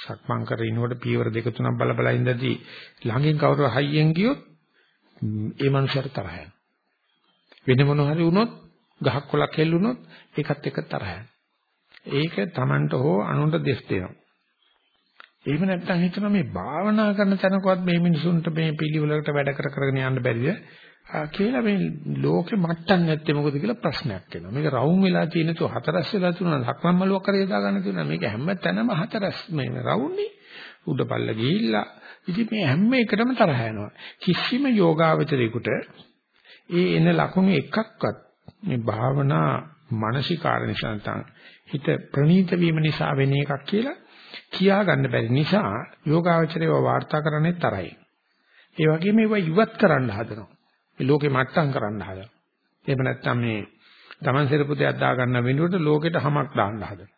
සක්මන් කරිනකොට පියවර දෙක තුනක් බල බල ඉඳදී ළඟින් කවුරු හයියෙන් ගියොත් ඒ මනුස්සයාට තරහ යනවා. වෙන මොන හරි වුණොත් ගහක් කොලක් හෙල්ලුනොත් ඒකත් එක්ක තරහ ඒක Tamanට හෝ අනුන්ට දෙස් දෙනවා. එහෙම නැත්නම් හිතනවා මේ භාවනා කරන තැනකවත් මේ මිනිසුන්ට මේ පිළිවෙලකට වැඩ කර කරගෙන යන්න බැරිද කියලා මේ ලෝකෙ මට්ටම් නැත්තේ මොකද කියලා ප්‍රශ්නයක් එනවා. මේක රවුම් වෙලා තියෙන තු හතරස් වෙලා තුනක් ලක්මන් මලුවක් කරේ දා ගන්න තියෙනවා. මේක හැම තැනම හතරස් මේ රවුම්නේ උඩ පල්ල ගිහිල්ලා ඉතින් මේ හැම එකටම තරහ යනවා. කිසිම යෝගාවචරයකට ඒ එන ලකුණු එකක්වත් මේ භාවනා මානසිකාර නිසා නැත්නම් හිත ප්‍රනීත වීම නිසා වෙන එකක් කියලා කියා ගන්න බැරි නිසා යෝගාවචරයව වාර්තා කරන්නේ තරයි. ඒ වගේම ඒවා ඉවත් කරන්න හදනවා. මේ ලෝකේ මට්ටම් කරන්න හදනවා. එහෙම නැත්නම් මේ Taman සිරපු දෙයක් දා ගන්න වෙනුවට ලෝකෙට හැමක් දාන්න හදනවා.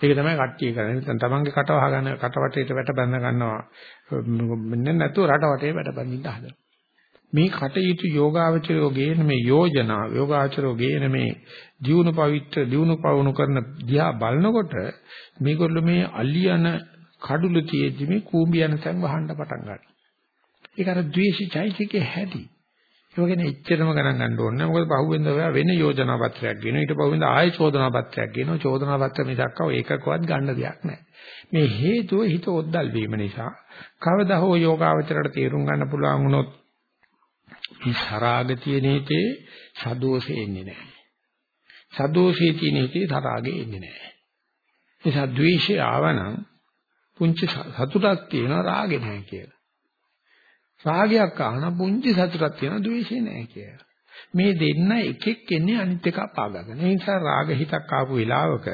ඒක තමයි කට්ටිය කරන්නේ. නැත්නම් Tamanගේ කට වහගෙන කට වටේට වැට බැඳ ගන්නවා. මෙන්න නැතුව රට වටේ වැට බැඳින්න හදනවා. මේ කටයුතු යෝගාවචරයෝ ගේන මේ යෝජනා යෝගාචරයෝ ගේන මේ දියුණු පවිත්‍ර දියුණු පවුණු කරන දිහා බලනකොට මේගොල්ලෝ මේ අලියන කඩුළු තියෙද්දි මේ කූඹියන තැන් වහන්න පටන් ගන්නවා. ඒක අර ද්වේෂයිචෛතිකේ හැටි. ඒ වගේනේ එච්චරම ගණන් ගන්න ඕනේ නැහැ. මොකද පහුවෙන්ද ඔයා වෙන යෝජනා පත්‍රයක් ගෙනවා. ඊට පහුවෙන්ද ආයෙ චෝදනා පත්‍රයක් ගෙනවා. චෝදනා පත්‍ර මිසක්කව ඒකකවත් ගන්න දෙයක් නැහැ. මේ හේතුව හිත ඔද්දල් වීම නිසා කවදා හෝ යෝගාවචරයට තේරුම් ගන්න පුළුවන් වුණොත් මේ සරාග තියෙන හිතේ සදෝෂෙ එන්නේ නැහැ. සදෝෂේ තියෙන හිතේ සරාගෙ එන්නේ නැහැ. නිසා ද්වේෂය ආවනම් පුංචි සතුටක් තියෙනවා රාගෙ නැහැ කියලා. රාගයක් ආන පුංචි සතුටක් තියෙනවා ද්වේෂේ නැහැ කියලා. මේ දෙන්න එකෙක් එන්නේ අනිත් එක පාගගෙන. ඒ නිසා රාග හිතක් ආපු වෙලාවක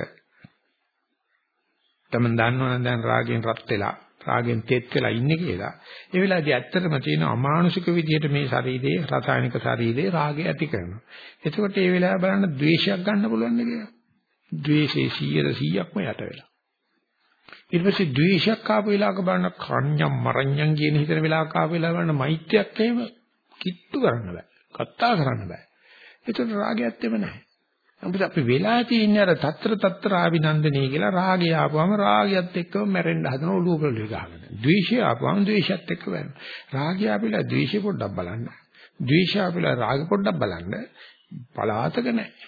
තමන් දන්නවනම් දැන් රාගෙන් රත් වෙලා රාගෙන් තෙත් වෙලා ඉන්නේ කියලා. ඒ වෙලාවේදී ඇත්තටම තියෙන අමානුෂික විදිහට මේ ශරීරයේ රසායනික ශරීරයේ රාගය ඇති කරනවා. එතකොට ඒ වෙලාව බලන්න ද්වේෂයක් ගන්න පුළුවන් නේ කියලා. ද්වේෂයේ 100%ක්ම යට වෙලා. ඊට පස්සේ ද්වේෂයක් ආපු වෙලාවක බලන්න කන්‍යම් මරණ්‍යම් කියන හිතන වෙලාවක ආපු වෙලාව බලන්න මෛත්‍රියක් එහෙම කිට්ටු කරන්න බෑ. කත්තා කරන්න බෑ. ඒතර රාගයත් එම නැහැ. අපිට අපි වෙලා තියෙන්නේ අර తත්‍ර తත්‍ර ආවිනන්දනී කියලා රාගය ආපුවම රාගයත් එක්කම මැරෙන්න හදන ඔළුව පොළවේ ගහගෙන. ද්වේෂය ආපුවම ද්වේෂයත් එක්ක වෙනවා. රාගය ආපිලා ද්වේෂය පොඩ්ඩක් බලන්න. ද්වේෂය ආපිලා රාග පොඩ්ඩක් බලන්න. පලාතක නැහැ.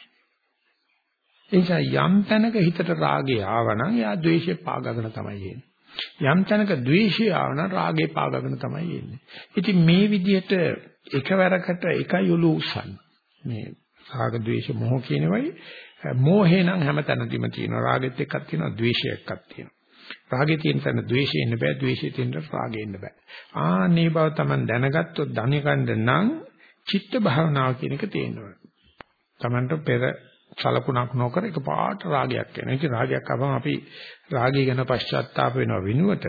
ඒ නිසා යම් තැනක හිතට රාගය ආවනම් යා ද්වේෂය පාගගෙන තමයි එන්නේ. යම් තැනක ද්වේෂය ආවනම් රාගේ පාගගෙන තමයි එන්නේ. ඉතින් මේ විදිහට එකවරකට එකයි ඔලු උස්සන්නේ. මේ රාග ද්වේෂ මොහ කියනවයි මෝහේ නම් හැමතැනදීම තියෙනවා. රාගෙත් එක්කක් තියෙනවා, ද්වේෂය එක්කක් තියෙනවා. රාගේ තියෙන තැන ද්වේෂය එන්න බෑ, ද්වේෂය තියෙන තැන රාගෙ එන්න බෑ. ආන්නේ බව Taman දැනගත්තොත් ධනිකණ්ඩ නම් චිත්ත භාවනාව කියන එක තේරෙනවා. Tamanට පෙර සලකුණක් නොකර එකපාරට රාගයක් එනවා. ඒක රාගයක් ආවම අපි රාගය ගැන පශ්චාත්තාප වෙනව වෙනුවට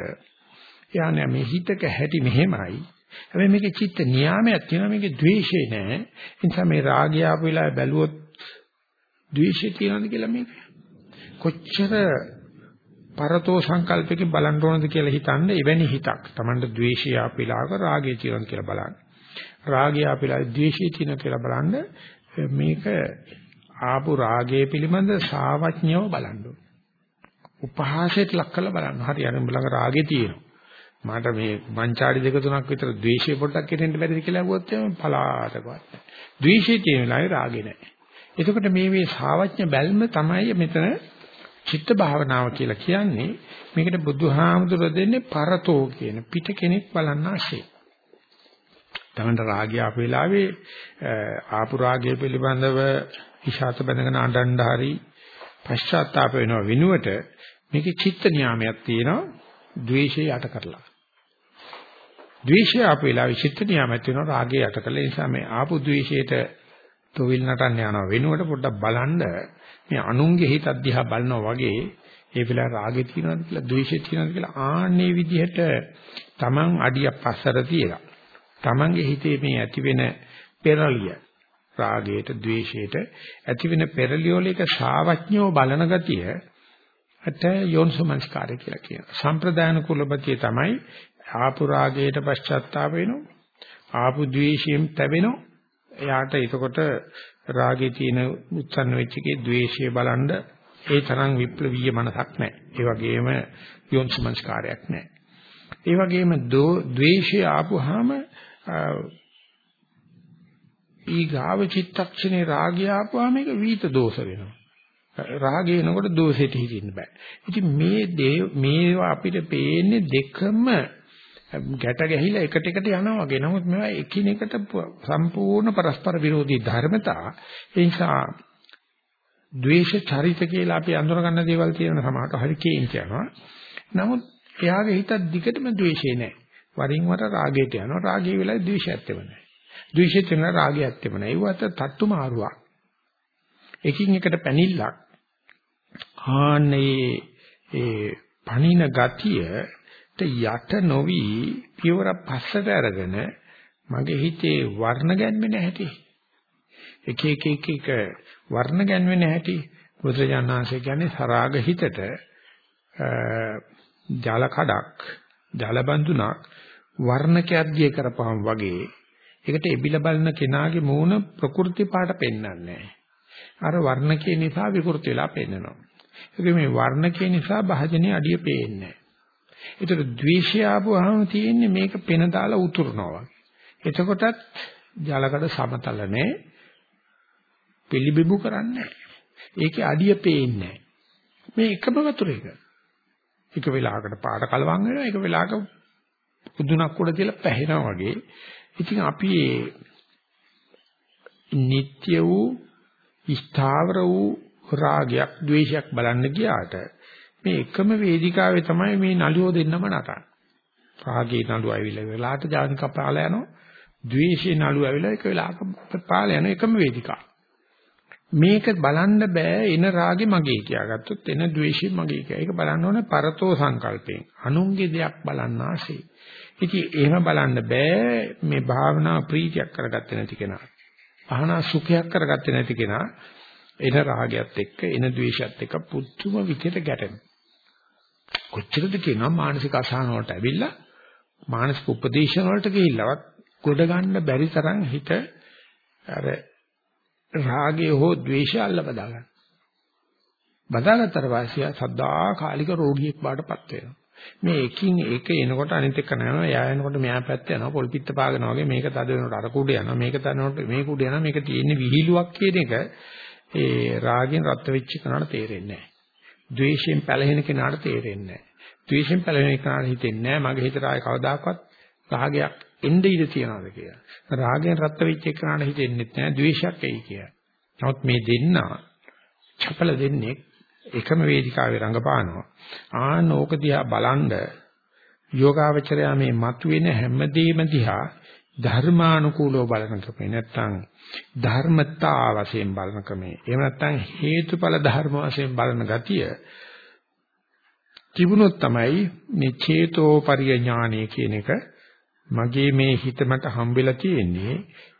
එයා නෑ මේ හිතක හැටි මෙහෙමයි. හැබැයි මේකේ චිත්ත නියාමයක් තියෙනවා මේකේ ද්වේෂය නෑ. ඒ නිසා මේ රාගය ආපු වෙලාවේ බැලුවොත් ද්වේෂය තියෙනවද කියලා මේක කොච්චර පරතෝ සංකල්පකින් බලන්න ඕනද කියලා හිතන්න එවැනි හිතක්. Tamanට ද්වේෂය ආපු වෙලාවක රාගය තියෙනවද කියලා බලන්න. රාගය ආපු වෙලාවේ ද්වේෂය තියෙනවද කියලා බලන්න මේක ආපු රාගය පිළිබඳ සාවඥව බලන්න ඕනේ. උපහාසයට ලක් කරලා බලන්න. හරි අර ළඟ රාගේ තියෙනවා. මට මේ මංචාඩි දෙක තුනක් විතර ද්වේෂය පොඩ්ඩක් කෙරෙන්න බැරිද කියලා අහුවොත් එහම පලාතකවත්. ද්වේෂය තියෙන වෙලාවේ රාගේ නැහැ. එතකොට මේ මේ සාවඥ බැල්ම තමයි මෙතන චිත්ත භාවනාව කියලා කියන්නේ. මේකට බුදුහාමුදුර දෙන්නේ පරතෝ කියන පිට කෙනෙක් බලන්න ආශේ. තමන්ට රාගය ආපු වෙලාවේ ආපු රාගය පිළිබඳව ඉෂාත බඳගෙන අඬන්න හරි පශ්චාත්තාප වෙනව වෙනුවට මේකේ චිත්ත නියාමයක් තියෙනවා. ද්වේෂය යට කරලා. ද්වේෂය ආපු වෙලාවේ චිත්ත නියාමයක් තියෙනවා. රාගය යට කරලා. ඒ නිසා මේ ආපු ද්වේෂයට තොවිල් නටන්න යනවා වෙනුවට පොඩ්ඩක් බලන්න. මේ අනුන්ගේ හිත අධ්‍යා බලනවා වගේ ඒ වෙලාවේ රාගෙ තියෙනවද කියලා ද්වේෂෙ තියෙනවද කියලා ආන්නේ විදිහට Taman අඩිය පස්සට තියලා Tamanගේ හිතේ මේ ඇති වෙන පෙරලිය රාගයට, ద్వේෂයට ඇතිවෙන පෙරලියෝල එක සාවඥෝ බලන ගතිය අට යෝන්සමංස්කාරය කියලා කියනවා. සම්ප්‍රදාන කුලපතිය තමයි ආපු රාගයට පශ්චාත්තාප වෙනවා. ආපු ద్వේෂයෙන් තැවෙනවා. එයාට එතකොට රාගේ තියෙන උත්සන්න වෙච්ච එකේ ద్వේෂය බලන්ඩ ඒ තරම් විප්ලවීය මනසක් නැහැ. ඒ වගේම යෝන්සමංස්කාරයක් නැහැ. ඒ වගේම ද්වේෂය ආපුවාම ඊගාව චිත්තක්ෂණේ රාගය ආපුවාම මේක වීත දෝෂ වෙනවා. රාගය එනකොට දෝෂෙට හිටින්න බෑ. ඉතින් මේ මේවා අපිට පේන්නේ දෙකම ගැට ගැහිලා එකට එකට යනවා වගේ. නමුත් මේවා එකිනෙකට සම්පූර්ණ පරස්පර විරෝධී ධර්මතා. ඒ නිසා ද්වේෂ චරිත කියලා අපි අඳුර ගන්න දේවල් තියෙන සමහරට හරි කේන් කියනවා. නමුත් එයාගේ හිත දිගටම ද්වේෂේ නැහැ. වරින් වර රාගයට යනවා. රාගයේ වෙලාවේ ද්වේෂයත් එම නැහැ. ද්වේෂෙත් වෙනවා රාගයත් එම නැහැ. ඒවත් තට්ටු මාරුවක්. එකින් එකට පැනිල්ලක්. ආන්නේ ඒ පණින ගතියට යට නොවි පියවර පස්සට අරගෙන මගේ හිතේ වර්ණ ගැන්වෙන්නේ නැහැටි. එක එක එක එක වර්ණ ගැන්වෙන්නේ නැහැටි. බුදුරජාණන්සේ කියන්නේ සරාග හිතට ජල කඩක් ජල බඳුනක් වර්ණකයක් දිය කරපහම වගේ ඒකට එබිල බලන කෙනාගේ මූණ ප්‍රകൃති පාට පෙන්වන්නේ අර වර්ණකේ නිසා විකෘති වෙලා පෙන්නනවා. ඒක මේ වර්ණකේ නිසා භාජනයේ අඩිය පේන්නේ ඒතර ද්වේෂය ආපුවාම තියෙන්නේ මේක පෙන දාලා උතුරනවා වගේ. එතකොටත් ජලකඩ සමතල නැහැ. පිළිබිඹු කරන්නේ ඒකේ අඩිය පේන්නේ මේ එකම වතුර එක. එක වෙලාවකට පාට කලවම් වෙනවා එක වෙලාවක උදුනක් උඩ තියලා පැහෙනවා වගේ. ඉතින් අපි නিত্য වූ ස්ථාවර වූ රාගයක් ද්වේෂයක් බලන්න ගියාට මේ එකම වේදිකාවේ තමයි මේ නළුවෝ දෙන්නම නටන්නේ. රාගේ නළුව ඇවිල්ලා වෙලාවට ජානික පාලා යනවා. ද්වේෂේ නළුව ඇවිල්ලා එක වෙලාවක පාලා යන එකම වේදිකාව. මේක බලන්න බෑ එන රාගේ මගේ කියාගත්තොත් එන ද්වේෂේ මගේ කියා. ඒක බලන්න ඕනේ පරතෝ සංකල්පයෙන්. අනුන්ගේ දෙයක් බලන්න ආසේ. ඉතින් එහෙම බලන්න බෑ මේ භාවනා ප්‍රීතියක් කරගත්තේ නැති කෙනා. භාවනා සුඛයක් කරගත්තේ නැති කෙනා එන රාගයත් එක්ක එන ද්වේෂයත් එක්ක පුදුම විදිහට ගැටෙනවා. කොච්චරද කියනවා මානසික අසහන වලට ඇවිල්ලා මානසික උපදේශන වලට ගිහිල්ලවත් ගොඩ ගන්න බැරි තරම් හිත අර රාගය හෝ ද්වේෂය අල්ල බදා ගන්න. බදාගත්තට පස්සේ සද්දා කාලික රෝගියෙක් බාටපත් වෙනවා. මේ එකින් එක එනකොට අනිත් එක යනවා. යා එනකොට මෙහා පැත්ත යනවා. පොල් පිට පාගනවා වගේ මේක තද වෙනකොට අර කුඩ යනවා. මේක තනකොට මේ කුඩ යනවා. මේක තියෙන්නේ විහිළුවක් කියන එක ඒ රාගෙන් රත් වෙච්ච කෙනාට තේරෙන්නේ නැහැ. ද්වේෂයෙන් පැලහෙන කෙනාට තේරෙන්නේ නැහැ. ද්වේෂයෙන් පැලහෙන කෙනාට හිතෙන්නේ නැහැ මගේ හිතට ආයේ කවදාකවත් රාගයක් එන්නේ ඉඳ තියනවාද කියලා. රාගයෙන් රත් වෙච්ච එකනට හිතෙන්නේ නැහැ ද්වේෂයක් එයි කියලා. නමුත් මේ දෙන්නා චපල දෙන්නේ එකම වේදිකාවේ රඟපානවා. ආන ඕක දිහා බලන්ඩ යෝගාවචරයා මේ මතුවෙන හැමදේම දිහා ධර්මානුකූලව බලන ක්‍රමේ නැත්තම් ධර්මතා වශයෙන් බලන ක්‍රමේ එහෙම නැත්තම් හේතුඵල ධර්ම වශයෙන් බලන ගතිය තිබුණොත් තමයි මේ චේතෝ පරිඥාණය කියන එක මගේ මේ හිත මට හම්බෙලා තියෙන්නේ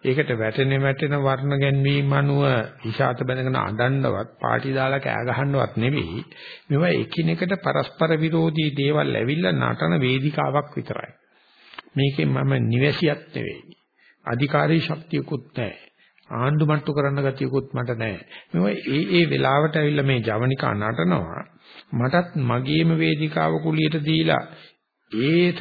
ඒකට වැටෙන වැටෙන වර්ණ ගැන්වීම අනුව ඉෂාත බඳගෙන අඬන්නවත් පාටි දාලා කෑ ගහන්නවත් නෙවෙයි. මේවා එකිනෙකට පරස්පර විරෝධී දේවල් ඇවිල්ලා නටන වේදිකාවක් විතරයි. මේකෙන් මම නිවැසියක් නෙවෙයි. අධිකාරී ශක්තියකුත් නැහැ. ආණ්ඩු මට්ටු කරන්න ගතියකුත් මට නැහැ. මේවා ඒ ඒ වෙලාවට ඇවිල්ලා මේ ජවනිකා නටනවා. මටත් මගේම වේදිකාව කුලියට දීලා ඒ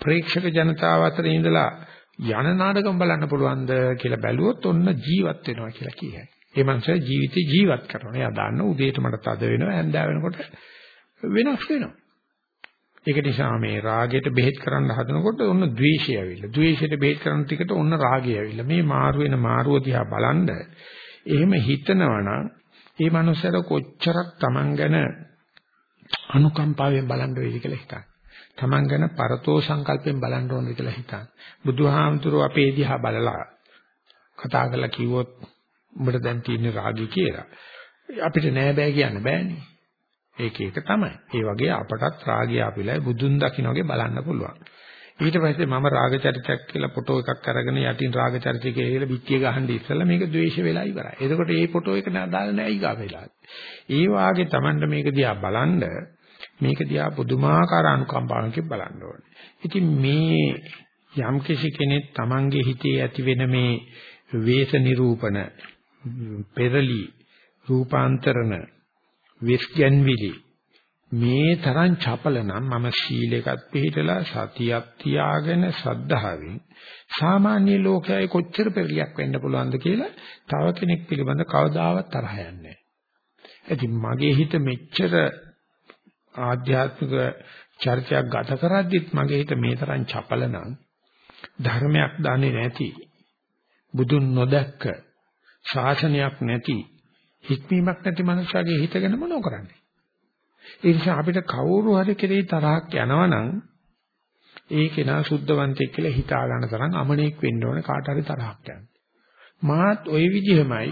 ප්‍රේක්ෂක ජනතාව අතර ඉඳලා යන නාටකම් බලන්න පුළුවන්ද කියලා බැලුවොත් ඔන්න ජීවත් වෙනවා කියලා කියයි. ඒ මනුස්සයා ජීවිතේ ජීවත් කරනවා. එයා දන්න උදේට මට තද වෙනවා, හැන්දෑ වෙනකොට වෙනස් වෙනවා. ඒක නිසා මේ රාගයට බෙහෙත් කරන්න හදනකොට ඔන්න ද්වේෂය ඇවිල්ලා. ද්වේෂයට බෙහෙත් කරන ටිකට ඔන්න රාගය ඇවිල්ලා. මේ මාරු වෙන මාරුව දිහා බලනද එහෙම හිතනවනම් මේ මනුස්සයාට කොච්චරක් Taman ගැන අනුකම්පාවෙන් බලන්න වෙයිද කියලා හිතන්න. Taman ගැන පරතෝ සංකල්පයෙන් බලන්න ඕනද කියලා හිතන්න. බුදුහාමුදුරුව අපේ දිහා බලලා කතා කරලා කිව්වොත් උඹට දැන් තියෙන රාගය කියලා. අපිට නෑ බෑ කියන්න බෑනේ. ඒක ඒක තමයි. ඒ වගේ අපටත් රාගය අපිලා බුදුන් දකින්න වගේ බලන්න පුළුවන්. ඊට පස්සේ මම රාග චරිතයක් කියලා ෆොටෝ එකක් අරගෙන යටින් රාග චරිතය කියලා පිටිය ගහන්න ඉස්සලා මේක ද්වේෂ වෙලා ඉවරයි. එතකොට මේ ෆොටෝ එක දාලා නෑ ඊගා වෙලා. ඒ වාගේ Tamanට මේක දිහා බලන්න මේක දිහා පුදුමාකාර අනුකම්පාවකින් බලන්න ඕනේ. ඉතින් මේ යම් කිසි කෙනෙක් Tamange හිතේ ඇති වෙන මේ වේස නිරූපණ පෙරලි රූපාන්තරණ විස්ගන්විලි මේ තරම් චපල නම් මම සීලයකත් පිළිතලා සතියක් තියාගෙන සද්ධාවෙන් සාමාන්‍ය ලෝකයේ කොච්චර පෙරලියක් වෙන්න පුළුවන්ද කියලා තව කෙනෙක් පිළිබඳ කවදාවත් තරහ යන්නේ නැහැ. මගේ හිත මෙච්චර ආධ්‍යාත්මික චර්චයක් ගත කරද්දිත් මගේ හිත මේ තරම් චපල නම් ධර්මයක් දන්නේ නැති බුදුන් නොදැක්ක ශාසනයක් නැති හික්මීමක් නැති මනුස්සයගේ හිතගෙන මොනව කරන්නේ ඒ නිසා අපිට කවුරු හරි කෙරේ තරහක් යනවනම් ඒ කෙනා සුද්ධවන්තයෙක් කියලා හිතා ගන්න තරම් අමනෙක් වෙන්න ඕනේ කාට හරි තරහක් යන්න. මාත් ওই විදිහමයි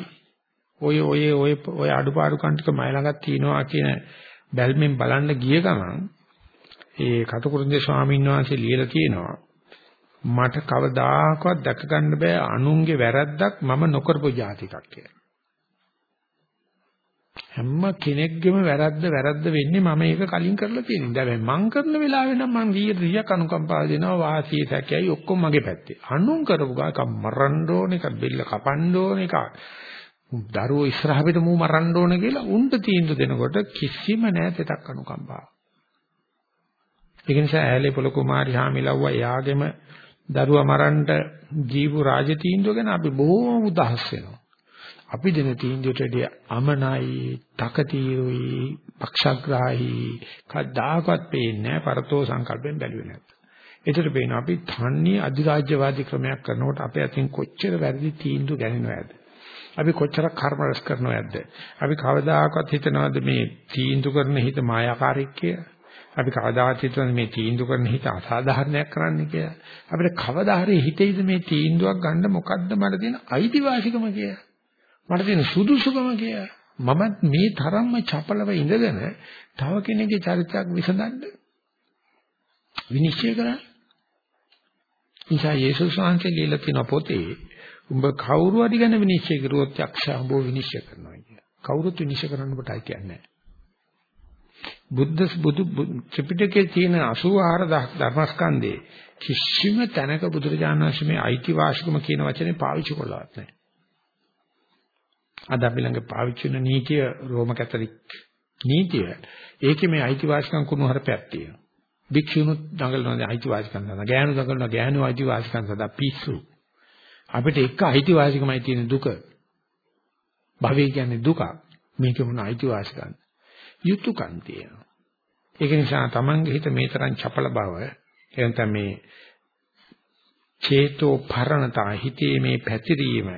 ඔය ඔය ඔය ඔය අඩුපාඩු කන්ටික මයි ළඟක් තියෙනවා කියන බැල්මෙන් බලන්න ගිය ගමන් ඒ කටුකුරුන්දේ ස්වාමීන් වහන්සේ ලියලා තියෙනවා මට කවදාකවත් දැක ගන්න බෑ අනුන්ගේ වැරද්දක් මම නොකරපු જાතිකක් කියලා. හැම කෙනෙක්ගේම වැරද්ද වැරද්ද වෙන්නේ මම ඒක කලින් කරලා තියෙන නිසා. හැබැයි මං කරන වෙලාවේ නම් මං 100 100ක් අනුකම්පාව දෙනවා වාසිය සැකයයි ඔක්කොම මගේ පැත්තේ. අනුන් කරපු ගාක මරන්න ඕන එක බෙල්ල කපන්න ඕන එක දරුවෝ ඉස්සරහට මූ මරන්න ඕන කියලා උන්ට තීන්දුව දෙනකොට කිසිම නැතෙක් අනුකම්පාව. ඒක නිසා ඈලේ පොළ කුමාරි හාමිලව්ව එයාගෙම දරුවා මරන්න ජීවු රාජ තීන්දුව ගැන අපි බොහෝම උදහස් වෙනවා. අපි දෙන තීන්දුවට වඩා අමනයි, තකතිරුයි, පක්ෂග්‍රාහී කද්දාකවත් පේන්නේ නැහැ පරතෝ සංකල්පෙන් බැලුවේ නැත්නම්. ඒතර පේනවා අපි තන්නේ අධිරාජ්‍යවාදී ක්‍රමයක් කරනකොට අපේ අතින් කොච්චර වැරදි තීන්දුව ගන්නවද? අපි කොච්චර කර්ම රැස් කරනවද? අපි කවදාකවත් හිතනවද මේ තීන්දුව කරන හිත මායාකාරීක් කියලා? අපි කවදාවත් හිතන්නේ මේ තීන්දුව කරන හිත අසාධාරණයක් කරන්න කියලා. අපිට කවදා හරි හිතෙයිද මේ තීන්දුවක් ගන්න මොකද්ද මට තියෙන අයිතිවාසිකම කියලා? මට තියෙන සුදුසුකම කියලා. මමත් මේ තරම්ම චපලව ඉඳගෙන තව කෙනෙක්ගේ චරිතයක් විසඳන්න විනිශ්චය කරන්න. නිසා යේසුස් වහන්සේ ලියලා තියෙන පොතේ උඹ කවුරු හරි ගැන විනිශ්චය කරුවොත් යක්ෂාඹෝ විනිශ්චය කරනවා කිය. කවුරුත් විනිශ්චය කරන්න ඔබටයි කියන්නේ. බුද්ධ බුදු ත්‍රිපිටකයේ තියෙන 84000 ධර්මස්කන්ධේ කිසිම තැනක බුදුරජාණන් වහන්සේ මේ අයිතිවාසිකම කියන වචනේ පාවිච්චි කළාවත් නැහැ. අද අපි ළඟ පාවිච්චි වෙන නීතිය රෝම කැතලික් නීතිය. ඒකේ මේ අයිතිවාසිකම් කුණු හරපයක් තියෙනවා. භික්ෂුණුත් දඟලනවා අයිතිවාසිකම් සඳහා. ගෑනු දඟලනවා ගෑනු අයිතිවාසිකම් සඳහා පිස්සු. අපිට එක අයිතිවාසිකමයි තියෙන දුක. භවය කියන්නේ දුක. මේක මොන අයිතිවාසිකම්? යුතුයකම් තියෙනවා. ඒක නිසා Tamange හිත මේ තරම් චපල බව එතන මේ චේතෝ පරණතා හිතේ මේ පැතිරීම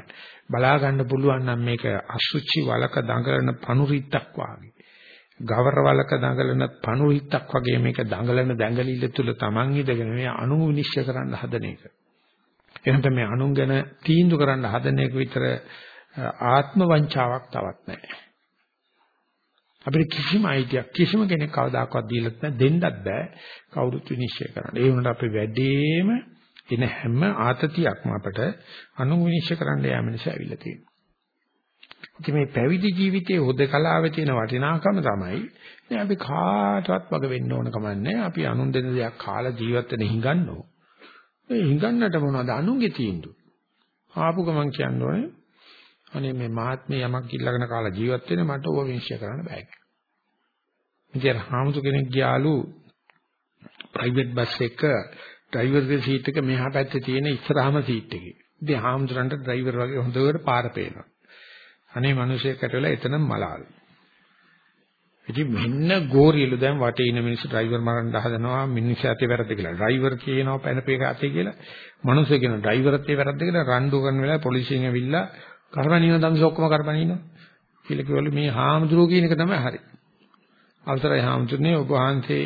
බලා ගන්න පුළුවන් නම් මේක අසුචි වලක දඟලන පනුරිත්තක් වාගේ. ගවර වලක දඟලන පනුරිත්තක් වගේ මේක දඟලන දඟලිල්ල තුල Taman ඉදගෙන මේ අනු විනිශ්චය කරන්න හදන එක. එහෙනම් මේ අනුන් ගැන තීන්දුව කරන්න හදන එක විතර ආත්ම වංචාවක් තවත් නැහැ. අපිට කිසිම අයිතියක් කිසිම කෙනෙක් කවදාකවත් දීලා නැහැ දෙන්නත් බෑ කවුරුත් විනිශ්චය කරන්න. ඒ වුණාට අපි වැඩිම එන හැම ආතතියක්ම අපට අනුවිනිශ්චය කරන්න යාම නිසා ඇවිල්ලා තියෙනවා. ඉතින් මේ පැවිදි ජීවිතයේ හොදකලාවේ තියෙන වටිනාකම තමයි මේ අපි කාටවත් වග වෙන්න ඕන කමන්නේ අපි අනුන් දෙන දෙයක් කාලා ජීවත් වෙන හිඟන්නෝ. ඒ හිඟන්නට මොනවද අනුන්ගේ තීන්දුව. ආපු ගමන් කියන්නේ අනේ මේ මහත්මේ යමක් ඉල්ලගෙන කාලා ජීවත් වෙන මට ඕව විනිශ්චය කරන්න බෑ. ඉතින් හාමුදුර කෙනෙක් ගියාලු ප්‍රයිවට් බස් එක ඩ්‍රයිවර්ගේ සීට් එක මෙහා පැත්තේ තියෙන ඉස්සරහම සීට් එකේ. ඉතින් හාමුදුරන්ට ඩ්‍රයිවර් වගේ හොඳට පාර පේනවා. අනේ මිනිහෙක්ට වෙලා එතනම මලාලු. ඉතින් මෙන්න ගෝරියලු දැන් වටේ ඉන්න මිනිස්සු ඩ්‍රයිවර් මරන්න හදනවා මිනිස්සු ඇතේ වැරද්ද කියලා. ඩ්‍රයිවර් කියනවා පැනපේක ඇතේ කියලා. මිනිස්සු කියන ඩ්‍රයිවර්ත් ඒ වැරද්ද කියලා රණ්ඩු කරන වෙලාවේ පොලිසියෙන් ඇවිල්ලා කරබනින දම්ස ඔක්කොම කරබනිනවා. කියලා කිව්වලු මේ හාමුදුරුවෝ කියන එක තමයි හරි. අවසරයි හාමුදුරනේ ඔබ වහන්සේ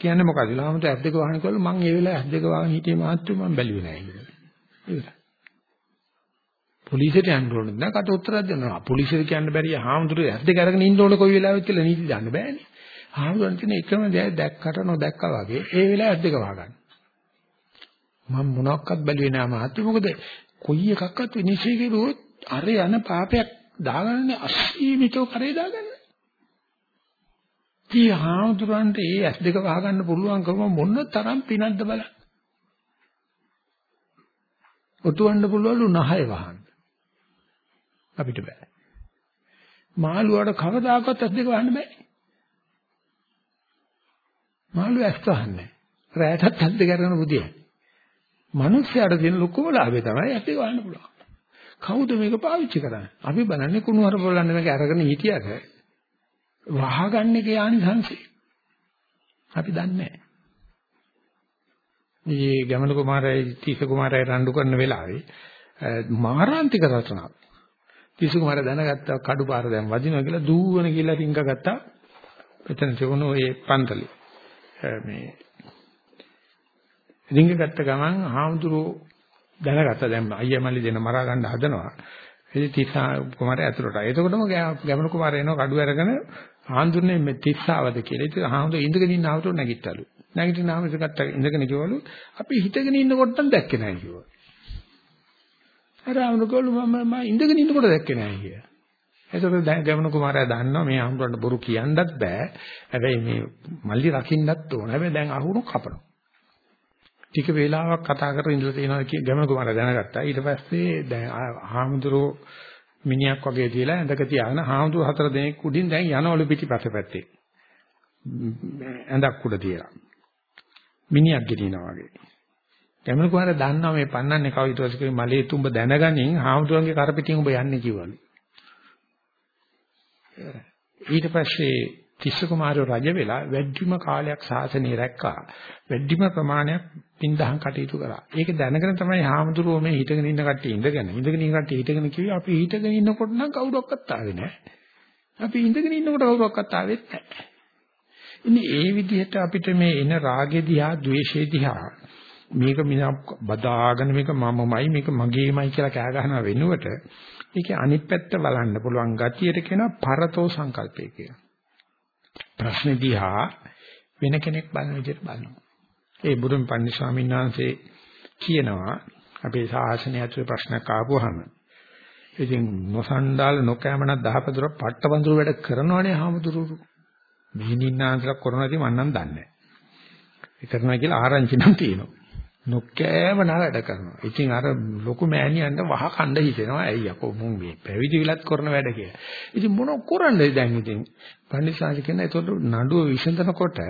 කියන්නේ මොකද? ලාමට ඇස් දෙක වහන කවල මම ඒ වෙලාවේ ඇස් දෙක වහගෙන හිටියේ මාත්‍රු මම බැලුවේ නෑ ඒක. ඒක. පොලිසියට යන්න ඕනේ නැහැ කට උත්තරයක් දෙනවා. පොලිසියට කියන්න බැරි හාමුදුරුවෝ ඇස් දෙක අරගෙන ඉන්න ඕනේ කොයි වෙලාවෙත් කියලා නීති දාන්න බෑනේ. හාමුදුරන් තියෙන එකම දේ දැක්කට නොදැක්කා වගේ ඒ වෙලාවේ ඇස් දෙක වහගන්න. මම මොනක්වත් බැලුවේ නෑ මාත්‍රු මොකද කොයි එකක්වත් විනිශ්චය කරුවොත් අර යන පාපයක් දාගන්නේ අසීමිතව කරේ දාගන්න. ඉතින් හාමුදුරන්ට ඒ ඇස් දෙක වහගන්න පුළුවන්කම මොන තරම් පිනක්ද බලන්න. ඔතුවන්න පුළුවන්ලු නහය වහන්න. අපිට බෑ. මාළුවාට කවදාකවත් ඇස් දෙක වහන්න බෑ. මාළුවා ඇස් වහන්නේ. රැයටත් ඇස් දෙක අරගෙන බුදියයි. මිනිස්යාට තියෙන ලොකුම ලාභය තමයි ඇස් දෙක වහන්න පුළුවන්. කවුද මේක පාවිච්චි කරන්නේ? අපි බලන්නේ කුණු හර බලන්නේ මේක අරගෙන හිටියට වහගන්න එක ආනිසංසය. අපි දන්නේ නැහැ. මේ ගමන කුමාරයි තීස කුමාරයි රණ්ඩු කරන වෙලාවේ මාරාන්තික රචනාවක්. තීස කුමාරයා දැනගත්තා කඩු පාර දැන් වදිනවා කියලා දූවන කියලා රිංග ගත්තා. එතන තිබුණු ඒ පන්තලේ. මේ රිංග ගත්ත ගමන් හාමුදුරුවෝ දැනගත්තා දැන් අයියා මල්ලි දෙන මරා ගන්න හදනවා. ඉතින් තිස්සා කුමාරයා ඇතුළට. එතකොටම ගැමණු කුමාරයා එනවා කඩුව අරගෙන ආන්දුරනේ මේ තිස්සාවද කියලා. ඉතින් ආන්දුර ඉඳගෙන ඉන්න ආවතෝ නැගිට්ටලු. නැගිටිනාම ඉතකට ඉඳගෙන කිව්වලු අපි හිටගෙන ඉන්නකොටම දැක්කේ නැහැ කිව්වා. අර ආන්දුරකවලු මම මම ඉඳගෙන ඉන්නකොට දැක්කේ නැහැ කියලා. එතකොට ගැමණු කුමාරයා දන්නවා මේ ආන්දුරන්ට බොරු කියන්නත් බෑ. හැබැයි මේ මල්ලි රකින්නත් ඕන. හැබැයි දැන් අහුණු කපනවා. ටික වේලාවක් කතා කරගෙන ඉඳලා තියෙනවා කිය ගැමණු කුමාරයා දැනගත්තා. ඊට පස්සේ දැන් ආහමුදුරෝ මිනිහක් වගේ තියලා ඇඳක තියාගෙන හාමුදුරු හතර දෙනෙක් උඩින් දැන් යනවලු පිටිපස්ස පැත්තේ. ඇඳක් උඩ තියලා. මිනිහක් ගෙනිනවා වගේ. ගැමණු කුමාරයා දන්නවා මේ පන්නන්නේ කව ඊට පස්සේ මලේ තුඹ දැනගනින් හාමුදුරන්ගේ කරපිටින් ඔබ යන්නේ කිව්වලු. ඊට පස්සේ තිස්ස කුමාරයෝ රජ වෙලා වැඩිම කාලයක් ශාසනය රැක්කා. වැඩිම ප්‍රමාණයක් පින්දහම් කටයුතු කරා. ඒක දැනගෙන තමයි හාමුදුරුවෝ මේ හිටගෙන ඉන්න කට්ටිය ඉඳගෙන ඉඳගෙන ඉන්න කට්ටිය හිටගෙන කිව්වේ අපි හිටගෙන ඉන්නකොට නම් කවුරක්වත් ආවේ නැහැ. අපි ඉඳගෙන ඉන්නකොට කවුරක්වත් ආවෙත් නැහැ. ඉතින් ඒ විදිහට අපිට මේ එන රාගෙ දිහා, ద్వේෂෙ දිහා මේක මිනා බදාගෙන මේක මමමයි මේක මගේමයි කියලා කෑ ගහන වෙනුවට ඒකේ අනිත් පැත්ත බලන්න පුළුවන් ගතියට කියනවා පරතෝ සංකල්පය කියලා. ප්‍රශ්නේ දිහා වෙන කෙනෙක් බලන විදිහට බලනවා. ඒ බුදුන් පන්දි ස්වාමීන් වහන්සේ කියනවා අපේ ශාසනය ඇතුලේ ප්‍රශ්නයක් ආවොහම ඉතින් නොසන්ඩාල නොකෑමනක් දහපදුර පට්ටබඳුරු වැඩ කරනවනේ හාමුදුරුවෝ. මිනින්නාන්සලා කරනවා ඉතින් මන්නම් දන්නේ නැහැ. ඒ කරනවා කියලා ආරංචි නම් තියෙනවා. නොකෑමන වැඩ කරනවා. ඉතින් අර ලොකු මෑණියන්ට වහ කණ්ඩ හිතෙනවා. ඇයි යකෝ මුන් මේ පැවිදි විලත් කරන වැඩ කියලා. ඉතින් මොන කරන්නද දැන් ඉතින්? පන්දිසාජි කියන ඒතකොට නඩුව විසඳනකොට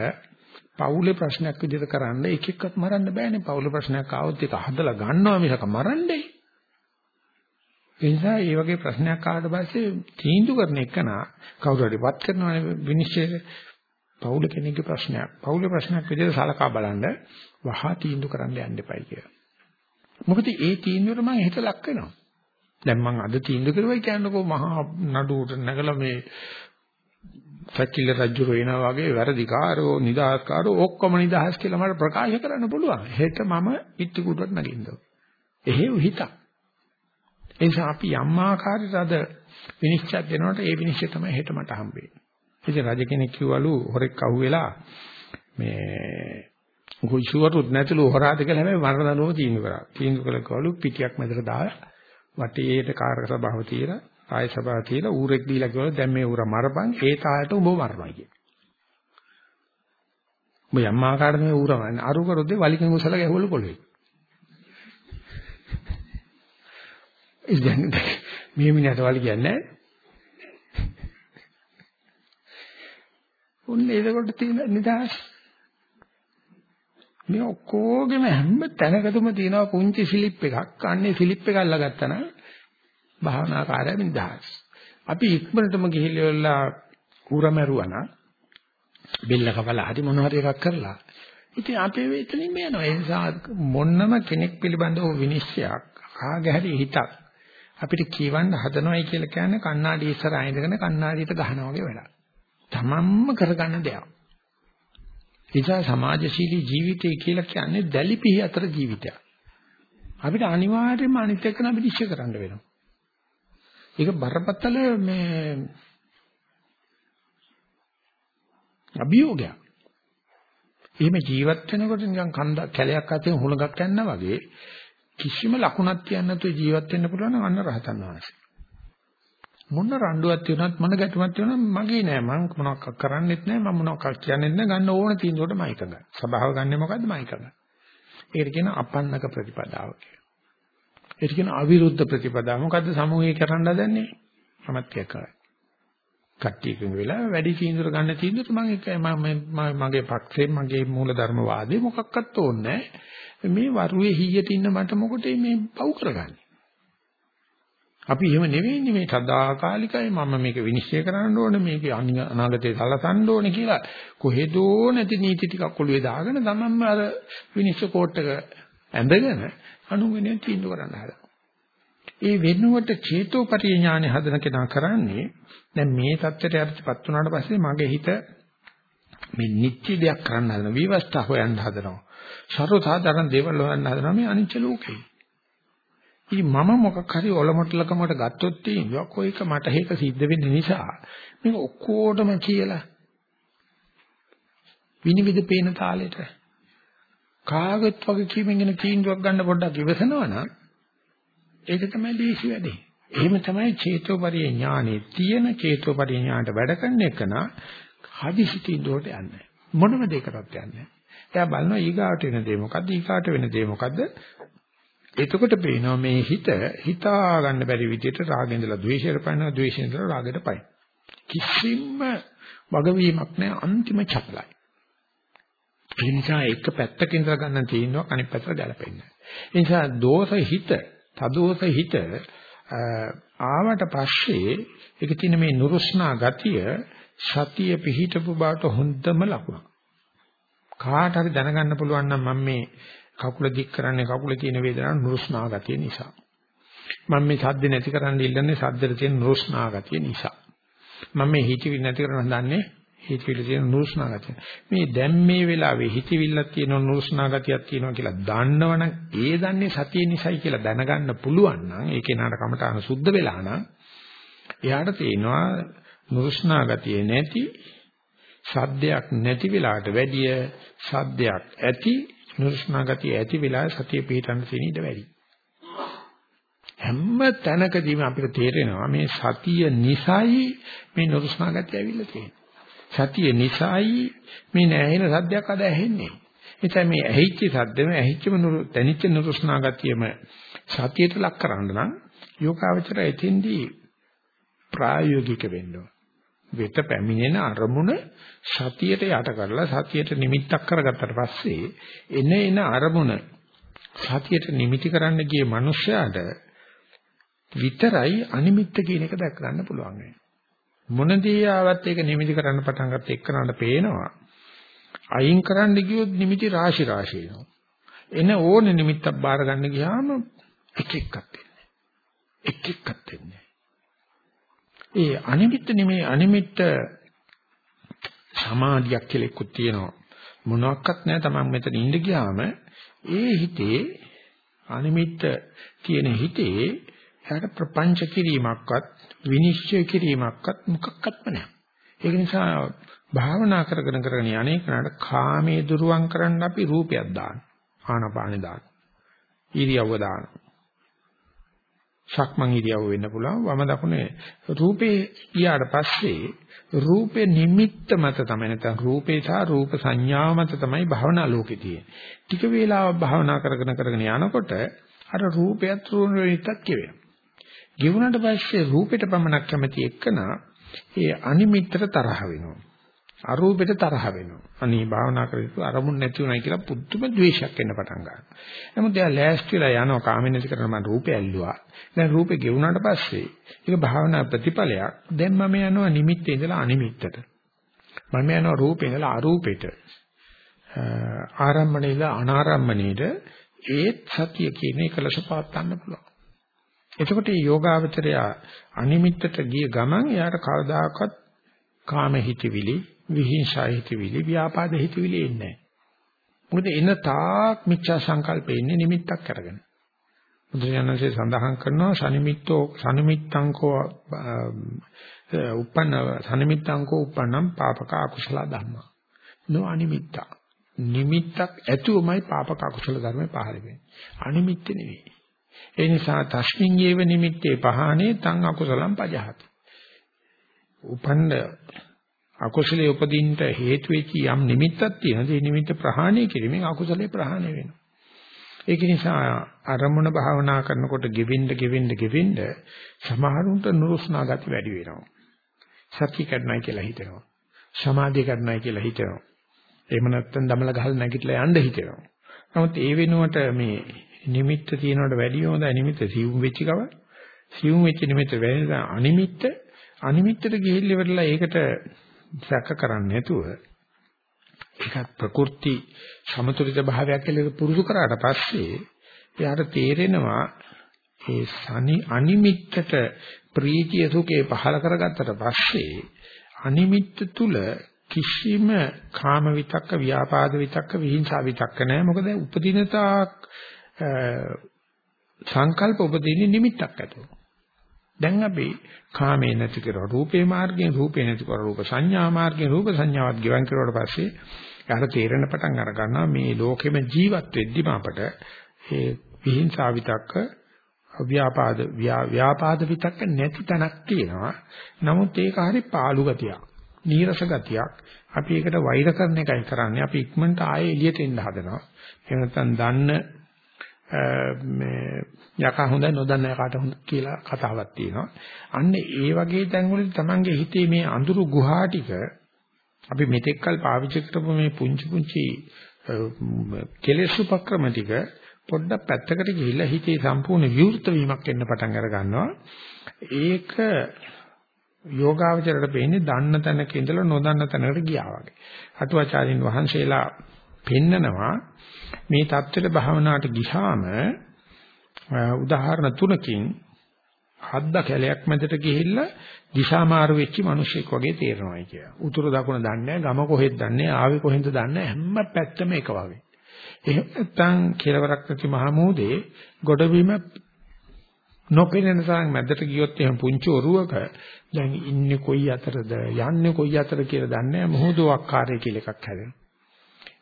පවුලේ ප්‍රශ්නයක් විදිහට කරන්න එක එක්කත් මරන්න බෑනේ. පවුලේ ප්‍රශ්නයක් ආවොත් ඒක හදලා ගන්නවා මිසක මරන්නේ. ඒ නිසා මේ වගේ ප්‍රශ්නයක් ආවට පස්සේ තීන්දුව කරන එක නා කවුරු හරි වත් කරනවානේ විනිශ්චය පවුල කෙනෙක්ගේ ප්‍රශ්නයක්. පවුලේ ප්‍රශ්නයක් විදිහට සලකා බලන්න වහා තීන්දුව කරන්න යන්න එපයි කියලා. මොකද ඒ තීන්දුවට මම හිත ලක් වෙනවා. දැන් මම අද තීන්දුව කරුවයි කියන්නකෝ මහා නඩුවට නැගලා මේ සැකිල්ල රජු වෙනවා වගේ වැරදිකාරෝ නිදහස්කාරෝ ඔක්කොම නිදහස් කියලා මට ප්‍රකාශ කරන්න පුළුවන්. හෙට මම ඉත්ති කුඩට නගින්න ඕන. එහෙව් හිතක්. ඒ නිසා අපි යම් ආකාරයකට අද විනිශ්චය දෙනකොට ඒ විනිශ්චය තමයි හෙට මට හම්බෙන්නේ. ඉතින් රජ කෙනෙක් කිව්වලු හොරෙක් අහුවෙලා මේ කුයිසුවරුත් නැතිලු හොරාද කියලා හැබැයි මරණ දඬුවම තීන්දුව කරා. තීන්දුව කළ කවලු පිටියක් මැදට දාලා වටේට කාර්ක සභාව තියලා ආය සභාව තියලා ඌරෙක් දීලා කිව්වලු දැන් මේ ඌර මරපන් ඒ තාලට උඹ මරනවා කිය. උඹ යම් ආකාරයක මේ ඌර මරන අරු කරොද්දී වලිගෙන් උසල ගැහුවලු පොළවේ. ඉතින් මේ මිනිහට වලි කියන්නේ උන්නේ ඒකට තියෙන නිදහස් මේ ඔක්කොගෙම හැම තැනකදම තියෙනවා පුංචි ස්ලිප් එකක්. අන්නේ ස්ලිප් එක අල්ලගත්තා නම් භාවනාකාරය නිදහස්. අපි ඉක්මනටම ගිහිල්ලා කුරමරුවා නම් බෙල්ල කපලා හරි මොන හරි එකක් කරලා ඉතින් අපේ වේතනින් මේනවා ඒ නිසා මොන්නම කෙනෙක් පිළිබඳව විනිශ්චයක් ආගේ හරි හිතක් අපිට කියවන්න හදනවයි කියලා කියන්නේ කණ්ණාඩි ඉස්සරහ ඉඳගෙන කණ්ණාඩියට ගහනවා වගේ වැඩක්. තමන්ම කරගන්න දෙයක්. නිසා සමාජශීලී ජීවිතය කියලා කියන්නේ දැලිපිහි අතර ජීවිතයක්. අපිට අනිවාර්යයෙන්ම අනිත් එක්කන විනිශ්චය කරන්න වෙනවා. ඒක බරපතල මේ අභියෝගයක්. එහෙම ජීවත් වෙනකොට නිකන් කන්ද කැලයක් අතේ හුලඟක් යනවා වගේ කිසිම ලකුණක් තියන්න නැතුව ජීවත් වෙන්න පුළුවන් නම් අන්න රහතන් වහන්සේ. මොන රණ්ඩුවක් තියුණත් මොන ගැටුමක් තියුණත් මගේ නෑ මම මොනවක් කරන්නෙත් නෑ මම මොනවක් කියන්නෙත් නෑ ගන්න ඕන තීන්දුවට මම එකඟයි. සබාව ගන්නෙ මොකද්ද මම එකඟයි. ඒකට කියන අපන්නක ප්‍රතිපදාව කියලා. ඒක කියන අවිරුද්ධ ප්‍රතිපදා. මොකද්ද සමූහය කරන්න හදන්නේ? මමත් කරා. කට්ටියකින් වෙලා වැඩි තීන්දුව ගන්න තීන්දුවට මම එකයි මම මගේ පක්ෂේ මගේ මූලධර්ම වාදේ මොකක්වත් ඕනේ මේ වරුවේ හීයට ඉන්න මට මොකටද මේ පව් කරගන්නේ අපි එහෙම නෙවෙයිනේ මේ සදාකාලිකයි මම මේක විනිශ්චය කරන්න ඕනේ මේක අනාගතේ සලසන්න ඕනේ කියලා කොහෙදෝ නැති නීති ටිකක් ඔළුවේ දාගෙන තමන්ම අර විනිශ්චය කෝට් එක ඇඳගෙන අනුගමනය තීන්දුව කරන්න හදනවා. ඒ වෙනුවට චේතෝපරිය ඥානෙ හදන කෙනා කරන්නේ දැන් මේ தත්ත්වයට යටපත් වුණාට පස්සේ මගේ හිත මේ නිත්‍ය දෙයක් කරන්න හදන විවස්ථා හොයන්න හදනවා. සර්වසාධාරණ දේවල් හොයන්න හදනවා මේ අනිච්ච ලෝකේ. ඉතින් මම මොකක් හරි ඔලොමටලකමට ගත්තොත් තියෙනවා කොයික මට හේක සිද්ධ වෙන්න නිසා මේක ඔක්කොටම කියලා විනිවිද පේන තාලෙට කාගෙත් වගේ කීමෙන් එන තීන්දුවක් ගන්න පොඩ්ඩක් ඉවසනවා නම් ඒක තමයි දීසි වැඩේ. එහෙම තමයි චේතෝපරිය ඥානෙ තියෙන චේතෝපරිය ඥානට වැඩ කරන එක නා හදිසි තීන්දුවට යන්නේ. මොනම දෙයකටත් යන්නේ. එයා බලනවා ඊගාට වෙන දේ මොකද්ද ඊගාට වෙන දේ මොකද්ද එතකොට පේනවා මේ හිත හිතා ගන්න බැරි විදිහට රාගෙන්දලා ද්වේෂයට පයින්නවා ද්වේෂෙන්දලා රාගයට පයින්. කිසිම වගවීමක් නැහැ අන්තිම චපලයි. ඒ නිසා එක පැත්තක ඉඳලා ගන්න තියෙනවා අනිත් පැත්තට ගැලපෙන්නේ. ඒ නිසා දෝෂ හිත, තදෝෂ හිත ආවට පස්සේ ඒක තියෙන මේ නුරුස්නා ගතිය සතිය පිහිටපු බවට හොඳම ලකුණ. කාට හරි දැනගන්න පුළුවන් නම් මම මේ කකුල දික් කරන්නේ කකුලේ තියෙන වේදනාව නුරුස්නා ගතිය නිසා. මම මේ සද්ද නැති කරන්න ඉල්ලන්නේ සද්දට තියෙන නුරුස්නා ගතිය නිසා. මම මේ හිතවිලි නැති කරන්න හදන්නේ හිතවිලි තියෙන නුරුස්නා ගතිය. මේ දැන් මේ වෙලාවේ හිතවිල්ලක් තියෙන නුරුස්නා ගතියක් තියෙනවා කියලා දන්නවනම් ඒ දන්නේ සතිය නිසයි කියලා දැනගන්න පුළුවන් නම් ඒ කෙනාට කමටහන සුද්ධ වෙලා නම් එයාට තේනවා නුරුස්නා ගතිය නැති සද්දයක් නැති වෙලාවට වැඩිය සද්දයක් ඇති නුරුස්නා ගතිය ඇති වෙලාවේ සතිය පිටන්න තියෙන ඉඩ වැඩි. හැම තැනකදීම අපිට තේරෙනවා මේ සතිය නිසයි මේ නුරුස්නා ගතිය ඇවිල්ලා තියෙන්නේ. සතිය නිසයි මේ නැහෙන සද්දයක් අද ඇහෙන්නේ. එතැයි මේ ඇහිච්ච සද්දෙම ඇහිච්චම දැනිච්ච නුරුස්නා ගතියම සතියට ලක් කරන්න නම් යෝගාවචර එතෙන්දී ප්‍රායෝගික වෙන්න ඕන. වෙත පැමිණෙන අරමුණ සතියට යට කරලා සතියට නිමිත්තක් කරගත්තට පස්සේ එන එන අරමුණ සතියට නිමිති කරන්න ගිය මනුස්සයාට විතරයි අනිමිත්ත කියන එක දැක ගන්න පුළුවන් වෙන්නේ. මොන දේ ආවත් ඒක නිමිති කරන්න පටන් ගත්ත එක්කනට පේනවා. අයින් කරන්න ගියොත් නිමිති රාශි රාශි වෙනවා. එන ඕන නිමිත්තක් බාර ගන්න ගියාම එක එකක් වෙන්නේ. එක එකක් වෙන්නේ. ඒ අනිමිත්ත නෙමේ අනිමිත්ත සමාධියක් කියලා එක්කත් තියෙනවා. මොනවත් නැහැ තමන් මෙතන ඉඳ ගියාම ඒ හිතේ අනිමිත්ත කියන හිතේ එයාට ප්‍රපංච කිරීමක්වත් විනිශ්චය කිරීමක්වත් මොකක්වත්ම නැහැ. ඒක නිසා භාවනා කරගෙන කරගෙන යන්නේ කනට කාමයේ දුරුවන් කරන්න අපි රූපයක් දාන. ආනපානෙ දාන. ඉරියව්ව දාන. සක්මන් ඉරියව්ව වෙන්න පුළුවන් වම දකුණේ රූපේ ඊට පස්සේ රූපේ නිමිත්ත මත තමයි නැත්නම් රූපේ සහ රූප සංඥාව මත තමයි භවනා ලෝකේ තියෙන්නේ. ටික වේලාවක් භවනා කරගෙන කරගෙන යනකොට අර රූපයත් රූණ වෙනිටක් කියවෙනවා. ගිවුනට පස්සේ රූපෙට පමණක් කැමති එක්කනා ඒ අනිමිත්තට තරහ වෙනවා. අරූපෙට තරහ වෙනවා. අනේ භාවනා කරේතු අරමුණ නැති උනායි කියලා පුදුම ද්වේෂයක් එන්න පටන් ගන්නවා. නමුත් එයා ලෑස්තිලා යනවා කාමෙන්නති කරන මම රූපය ඇල්ලුවා. දැන් රූපේ ගෙවුනාට පස්සේ ඒක භාවනා ප්‍රතිඵලයක්. දැන් මම යනවා නිමිත්තේ ඉඳලා අනිමිත්තට. මම යනවා රූපේ ඉඳලා අරූපෙට. ආරම්මණය ඉඳලා අනාරම්මණයට ඒත් සතිය කියන එකලස පාත්තන්න පුළුවන්. එතකොට මේ යෝගාවචරය අනිමිත්තට ගිය ගමන් එයාට කවදාකවත් කාම හිතවිලි විහිංසා හිතවිලි ව්‍යාපාද හිතවිලි එන්නේ නැහැ. මොකද එන තාක් මිච්ඡා සංකල්ප එන්නේ නිමිත්තක් අරගෙන. බුදුරජාණන්සේ සඳහන් කරනවා සනිමිත්තෝ සනිමිත්තංකෝ උපන්න සනිමිත්තංකෝ උපන්නම් පාපක අකුසල ධම්මා. නෝ අනිමිත්ත. නිමිත්තක් ඇතුවමයි පාපක අකුසල ධර්ම පහළ වෙන්නේ. අනිමිත්ත නෙවෙයි. ඒ නිසා තස්මින් යේව නිමිත්තේ පහානේ තං අකුසලම් පජහති. උපන්න අකුසලයේ උපදින්න හේතු වෙච්ච යම් නිමිත්තක් තියෙනවා. ඒ නිමිත්ත ප්‍රහාණය කිරීමෙන් අකුසලේ ප්‍රහාණය වෙනවා. ඒක නිසා අරමුණ භාවනා කරනකොට ගෙවෙන්න ගෙවෙන්න ගෙවෙන්න සමහරුන්ට නුරුස්නා ගති වැඩි වෙනවා. සත්‍ය කරන්නයි කියලා හිතෙනවා. සමාධිය කරන්නයි කියලා හිතෙනවා. එහෙම නැත්නම් දමල ගහලා නැගිටලා යන්න හිතෙනවා. නමුත් ඒ වෙනුවට මේ නිමිත්ත තියනවට වැඩිය හොඳ නිමිත්ත සිවුම් වෙච්ච ගව සිවුම් වෙච්ච නිමිත්ත වෙන අනිමිත්ත අනිමිත්තට ගිහිල්ල ඉවරලා ඒකට සැක කරන්නේ නැතුව ඒකත් ප්‍රකෘති සමතුලිත භාවයක් කියලා පුරුදු කරාට පස්සේ එයාට තේරෙනවා ඒ සනි අනිමිත්තට ප්‍රීතිය සුඛේ පහල කරගත්තට පස්සේ අනිමිත්ත තුල කිසිම කාම විතක්ක ව්‍යාපාද විතක්ක විහිංසා විතක්ක නැහැ. මොකද උපදින තාක් සංකල්ප උපදින්නේ නිමිත්තක් ඇතුව. දැන් අපි කාමේ නැති කරව රූපේ මාර්ගයෙන් රූපේ නැති කරව රූප සංඥා මාර්ගයෙන් රූප සංඥාවත් ගෙවන් කරුවාට පස්සේ යාට තේරෙන පටන් අර ගන්නවා මේ ලෝකෙම ජීවත් වෙද්දිම අපට ඒ විහිංසා විතක්ක ව්‍යාපාද ව්‍යාපාද විතක්ක නැති තැනක් තියෙනවා. නමුත් ඒක හරි පාළු ගතියක් නීරස ගතියක්. අපි ඒකට වෛර කරන එකයි කරන්නේ. අපි ඉක්මනට ආයේ එළියට එන්න හදනවා. එහෙම නැත්නම් දන්න මේ යකා හොඳයි නොදන්න යකාට හොඳ කියලා කතාවක් තියෙනවා. අන්න ඒ වගේ තැන්වලදී Tamange හිතේ මේ අඳුරු ගුහා ටික අපි මෙතෙක්කල් පාවිච්චි කරපු මේ පුංචි පුංචි කෙලෙස් උපක්‍රම ටික පොඩ්ඩක් පැත්තකට ගිහිල්ලා හිතේ සම්පූර්ණ විවෘත වීමක් එන්න පටන් අර ගන්නවා. ඒක යෝගාවචරයට පෙන්නේ දන්න තැනක ඉඳලා නොදන්න තැනකට ගියා වගේ. අටුවාචාරින් වහන්සේලා පෙන්නනවා මේ தත්වෙට භාවනාවට ගිහාම උදාහරණ තුනකින් හද්ද කැලයක් මැදට ගිහිල්ලා දිශා මාරු වෙච්ච මිනිහෙක් වගේ තේරෙනවායි කිය. උතුරු දකුණ දන්නේ ගම කොහෙද දන්නේ ආවේ කොහෙන්ද දන්නේ හැම පැත්තම එක වගේ. එහෙම නැත්නම් කෙලවරක් නැති මහමෝදේ ගොඩබිම නොපෙනෙන තරම් මැදට ගියොත් එහෙම පුංචි ඔරුවක දැන් ඉන්නේ කොයි අතරද යන්නේ කොයි අතර කියලා දන්නේ නැහැ මොහොතෝක්කාරය කියලා එකක් හැදෙනවා.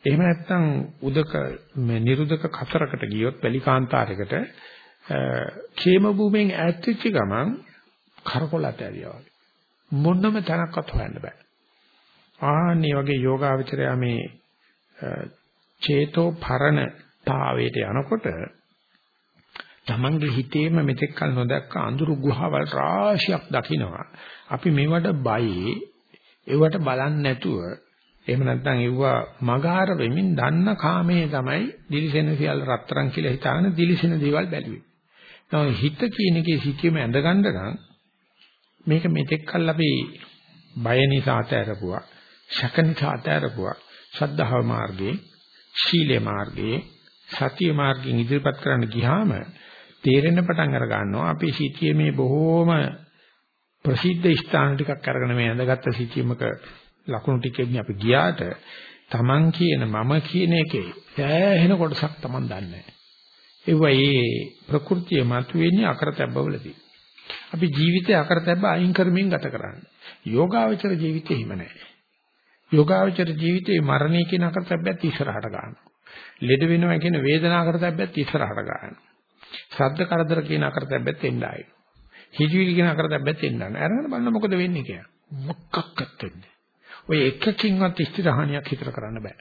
එහෙම නැත්නම් උදක මේ නිරුදක කතරකට ගියොත් වැලිකාන්තාරයකට ക്ഷേම භූමියෙන් ඈත් වෙච්ච ගමන් කරකොලත ඇරියා වගේ. මොනම තැනක්වත් හොයන්න බෑ. ආන්නේ වගේ යෝගාවචරය මේ චේතෝ පරණ තාවයට යනකොට තමන්ගේ හිතේම මෙතෙක් කල නොදැක්ක අඳුරු ගුහාවල් රාශියක් දකිනවා. අපි මේවට බයේ ඒවට බලන්නේ නැතුව එහෙම නැත්නම් එව්වා මගාර වෙමින් දන්න කාමයේ තමයි දිලිසෙන සියල්ල රත්තරන් කියලා හිතාගෙන දිලිසෙන දේවල් බැලුවේ. නෝ හිත කියන එකේ සිටියම ඇඳගන්න නම් මේක මෙතෙක් කල් අපි බය නිසා අතහැරපුවා, ශක නිසා අතහැරපුවා, ශ්‍රද්ධාව මාර්ගේ, ශීලේ මාර්ගේ, සතිය මාර්ගෙන් ඉදිරිපත් කරන්න ගියාම තේරෙන පටන් අර ගන්නවා අපි සිටියේ මේ බොහෝම ප්‍රසිද්ධ ස්ථාන ටිකක් අරගෙන මේ ඇඳගත්ත සිටියමක ලකුණු ටිකෙන් අපි ගියාට Taman කියන මම කියන එකේ සෑහෙන කොටසක් Taman දන්නේ නැහැ. ඒවා ඒ ප්‍රകൃතිය මතුවෙන්නේ අකරතැබ්බවලදී. අපි ජීවිතේ අකරතැබ්බ අයින් කරමින් ගත කරන්නේ. යෝගාවචර ජීවිතේ හිම නැහැ. යෝගාවචර ජීවිතේ මරණය කියන අකරතැබ්බත් ඉස්සරහට ගන්නවා. ලෙඩ වෙනවා කියන වේදනා අකරතැබ්බත් ඉස්සරහට ගන්නවා. ශබ්ද කරදර කියන අකරතැබ්බත් එන්නයි. හිජවිලි කියන අකරතැබ්බත් එන්නයි. අරගෙන බලන්න මොකද වෙන්නේ කියලා. මොකක්වත් වෙන්නේ ඔය එකකින්වත් ස්ථිරහණියක් හිතර කරන්න බෑ.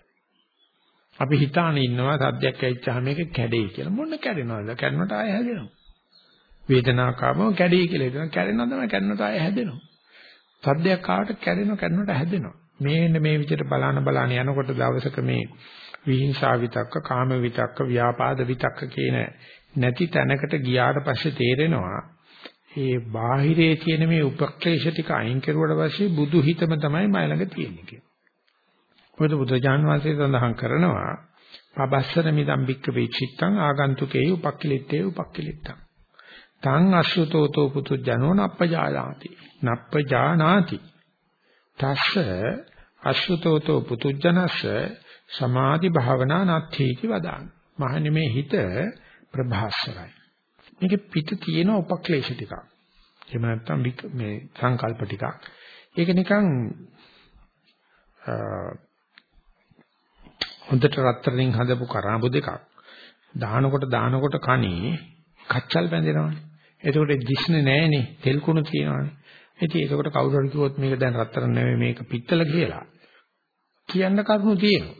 අපි හිතාන ඉන්නවා සද්දයක් ඇවිච්චාම මේක කැඩෙයි කියලා. මොන කැඩෙනවද? කැඩුණට ආය හැදෙනවා. වේදනාකාම කැඩෙයි කියලා හිතනවා. කැඩෙනවා තමයි කැඩුණට ආය හැදෙනවා. සද්දයක් ආවට කැඩෙනවා කැඩුණට හැදෙනවා. මේන්න මේ විදිහට බලන බලන යනකොට දවසක මේ විහිංසාව විතක්ක, කාම විතක්ක, ව්‍යාපාද විතක්ක කියන නැති තැනකට ගියාට පස්සේ තේරෙනවා ඒ බාහිරේ තියෙන මේ උපක්ලේශ ටික අයින් කරුවට පස්සේ බුදු හිතම තමයි මයි ළඟ තියෙන්නේ කියලා. මොකද බුදුජාන් වහන්සේ සඳහන් කරනවා පබස්සර මිදම් බික්ක වේචිත්තං ආගන්තුකේ උපක්ඛලිතේ උපක්ඛලිතං. තං අසුතෝතෝ පුතු ජනෝ නප්පජානාති. නප්පජානාති. තස්ස අසුතෝතෝ පුතු ජනස්ස සමාධි භාවනා නත්ථීති වදාන. මහන්නේ මේ හිත ප්‍රභාස්වරයි. මේකේ පිට තියෙන උපක්ලේශ ටිකක්. එහෙම නැත්නම් මේ සංකල්ප ටිකක්. ඒක නිකන් හොඳට රත්තරන්ින් හදපු කරාඹු දෙකක්. දානකොට දානකොට කණේ කච්චල් බැඳෙනවනේ. එතකොට දිස්නේ නැහනේ තෙල් කුණු තියෙනවනේ. ඉතින් ඒකට කවුරු හරි කිව්වොත් මේක දැන් රත්තරන් නෙවෙයි මේක පිත්තල කියලා. කියන්න කරුණු තියෙනවා.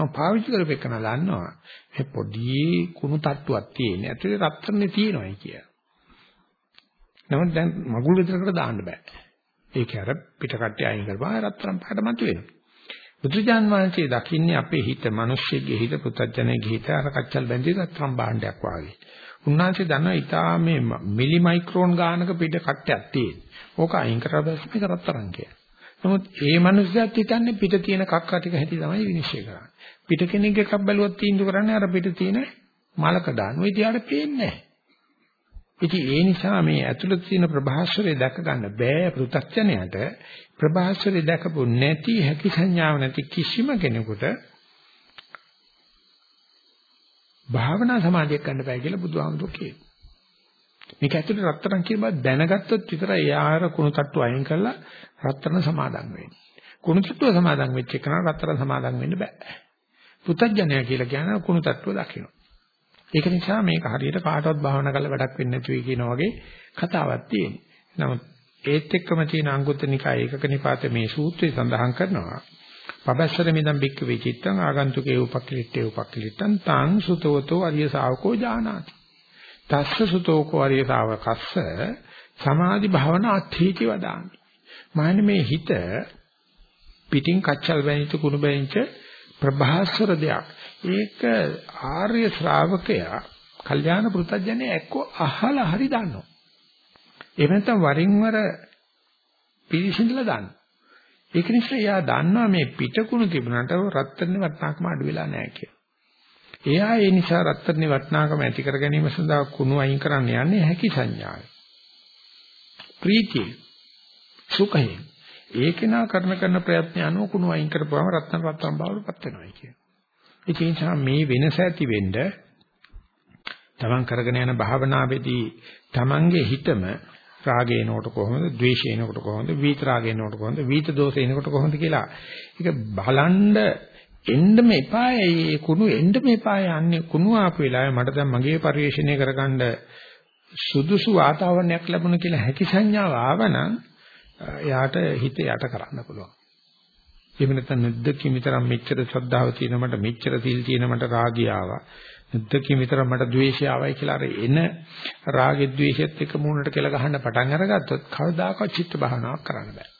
මම පාවිච්චි කරපෙකන දන්නවා මේ පොඩි කුණු තට්ටුවක් තියෙන. ඇතුලේ රත්තරනේ තියෙනවායි කියලා. නමුත් දැන් මගුල් විතරකට දාන්න බෑ. ඒක අර පිට කට්ටිය අයින් කරපුවා රත්තරන් පාට මතුවෙනවා. බුදුජාන් වහන්සේ දකින්නේ අපේ හිත, මිනිස්සෙගේ හිත, පුතඥයේ හිත අර කච්චල් බැඳි රත්තරන් භාණ්ඩයක් වාගේ. උන්වහන්සේ දන්නවා ඊටා මේ මිලි මයික්‍රෝන් ගානක පිට කට්ටයක් තියෙන. ඕක අයින් කරලා බැස් මේක රත්තරන් කියලා. නමුත් ඒ මනුස්සයාත් හිතන්නේ පිට තියෙන කක්ක ටික හැටි තමයි විනිශ්චය කරන්නේ. පිට කෙනෙක් එකක් බැලුවත් තීන්දුව කරන්නේ අර පිට තියෙන මලක දාන. ඔය ඉතියාට පේන්නේ නැහැ. ඉතින් ඒ නිසා මේ ඇතුළත තියෙන ප්‍රභාස්වරය දැක ගන්න බෑ පෘථග්ජනයට ප්‍රභාස්වරය දැකපු නැති හැකි සංඥාව නැති කිසිම කෙනෙකුට භාවනා සමාධියක් ගන්න බෑ කියලා බුදුහාමුදුරුවෝ කියනවා. මේක ඇතුළේ රත්තරන් කියන බව දැනගත්තොත් විතරයි යාර කුණු තට්ටු අයින් කරලා රත්තරන් සමාදන් වෙන්නේ. කුණු තට්ටුව සමාදන් වෙච්ච එකන රත්තරන් සමාදන් වෙන්න බෑ. පුතඥය කියලා කියන කුණු තට්ටුව දකින්න. ඒක නිසා මේක හරියට කාටවත් භාවනා කරලා වැඩක් වෙන්නේ නැති වෙයි කියන වගේ කතාවක් තියෙනවා. නමුත් ඒත් එක්කම තියෙන අංගුත්තර නිකාය ඒකක නිපාතේ මේ සූත්‍රය සඳහන් කරනවා. පබස්සර මිදම් බික්ක විචිත්තං ආගන්තුකේ උපක්ලිට්ඨේ උපක්ලිට්ඨං තං සුතවතෝ අරිය ශාවකෝ ජානාති. තස්ස සුතෝකෝ අරිය ශාවකස්ස සමාධි භාවනා අත්ථීති වදාමි. මාන්නේ මේ හිත පිටින් කච්චල් බැනිච්ච කුණු බැනිච්ච ප්‍රභාස්වර දෙයක්. ඒක ආර්ය ශ්‍රාවකයා කල්යාණ පෘතජ්ජනේ එක්ක අහලා හරි දන්නවා. එහෙම නැත්නම් වරින් වර පිළිසිඳලා දන්නවා. ඒක නිසා එයා දන්නවා මේ පිටකුණු තිබුණාට රත්තරනේ වටනාකම අඩු වෙලා නැහැ කියලා. එයා ඒ නිසා රත්තරනේ වටනාකම ඇති කර ගැනීම සඳහා කුණු අයින් කරන්න යන්නේ හැකි සංඥාවයි. ප්‍රීතිය සුඛයෙන් ඒකේනා කරන කරන ප්‍රයත්න අනුව කුණු අයින් කරපුවම රත්න රත්නම් බවටපත් වෙනවා කියන. ඒ නිසා මේ වෙනස ඇති වෙන්න තමන් කරගෙන යන භාවනාවේදී තමන්ගේ හිතම රාගේනකොට කොහොමද, ද්වේෂේනකොට කොහොමද, වීත රාගේනකොට කොහොමද, වීත දෝෂේනකොට කොහොමද කියලා ඒක බලන්ඩ එන්නම එපායි මේ කුණු එන්නම එපායි යන්නේ කුණු ආපු වෙලාවේ මට දැන් මගේ පරිශ්‍රණය කරගන්න සුදුසු වාතාවරණයක් ලැබුණ කියලා හැකි සංඥාව ආවනම් එයාට හිත යට කරන්න පුළුවන්. එහෙම නැත්නම් නැද්දකින් විතරක් මෙච්චර ශ්‍රද්ධාව තියෙන මට මෙච්චර තිල් තියෙන මට රාගය ආවා. නැද්දකින් විතරක් මට ද්වේෂය ආවයි කියලා අර එන රාගෙ ද්වේෂෙත් එක මූණට කියලා ගහන්න පටන් අරගත්තොත් කවදාකවත් චිත්ත භාවනාවක් කරන්න බෑ.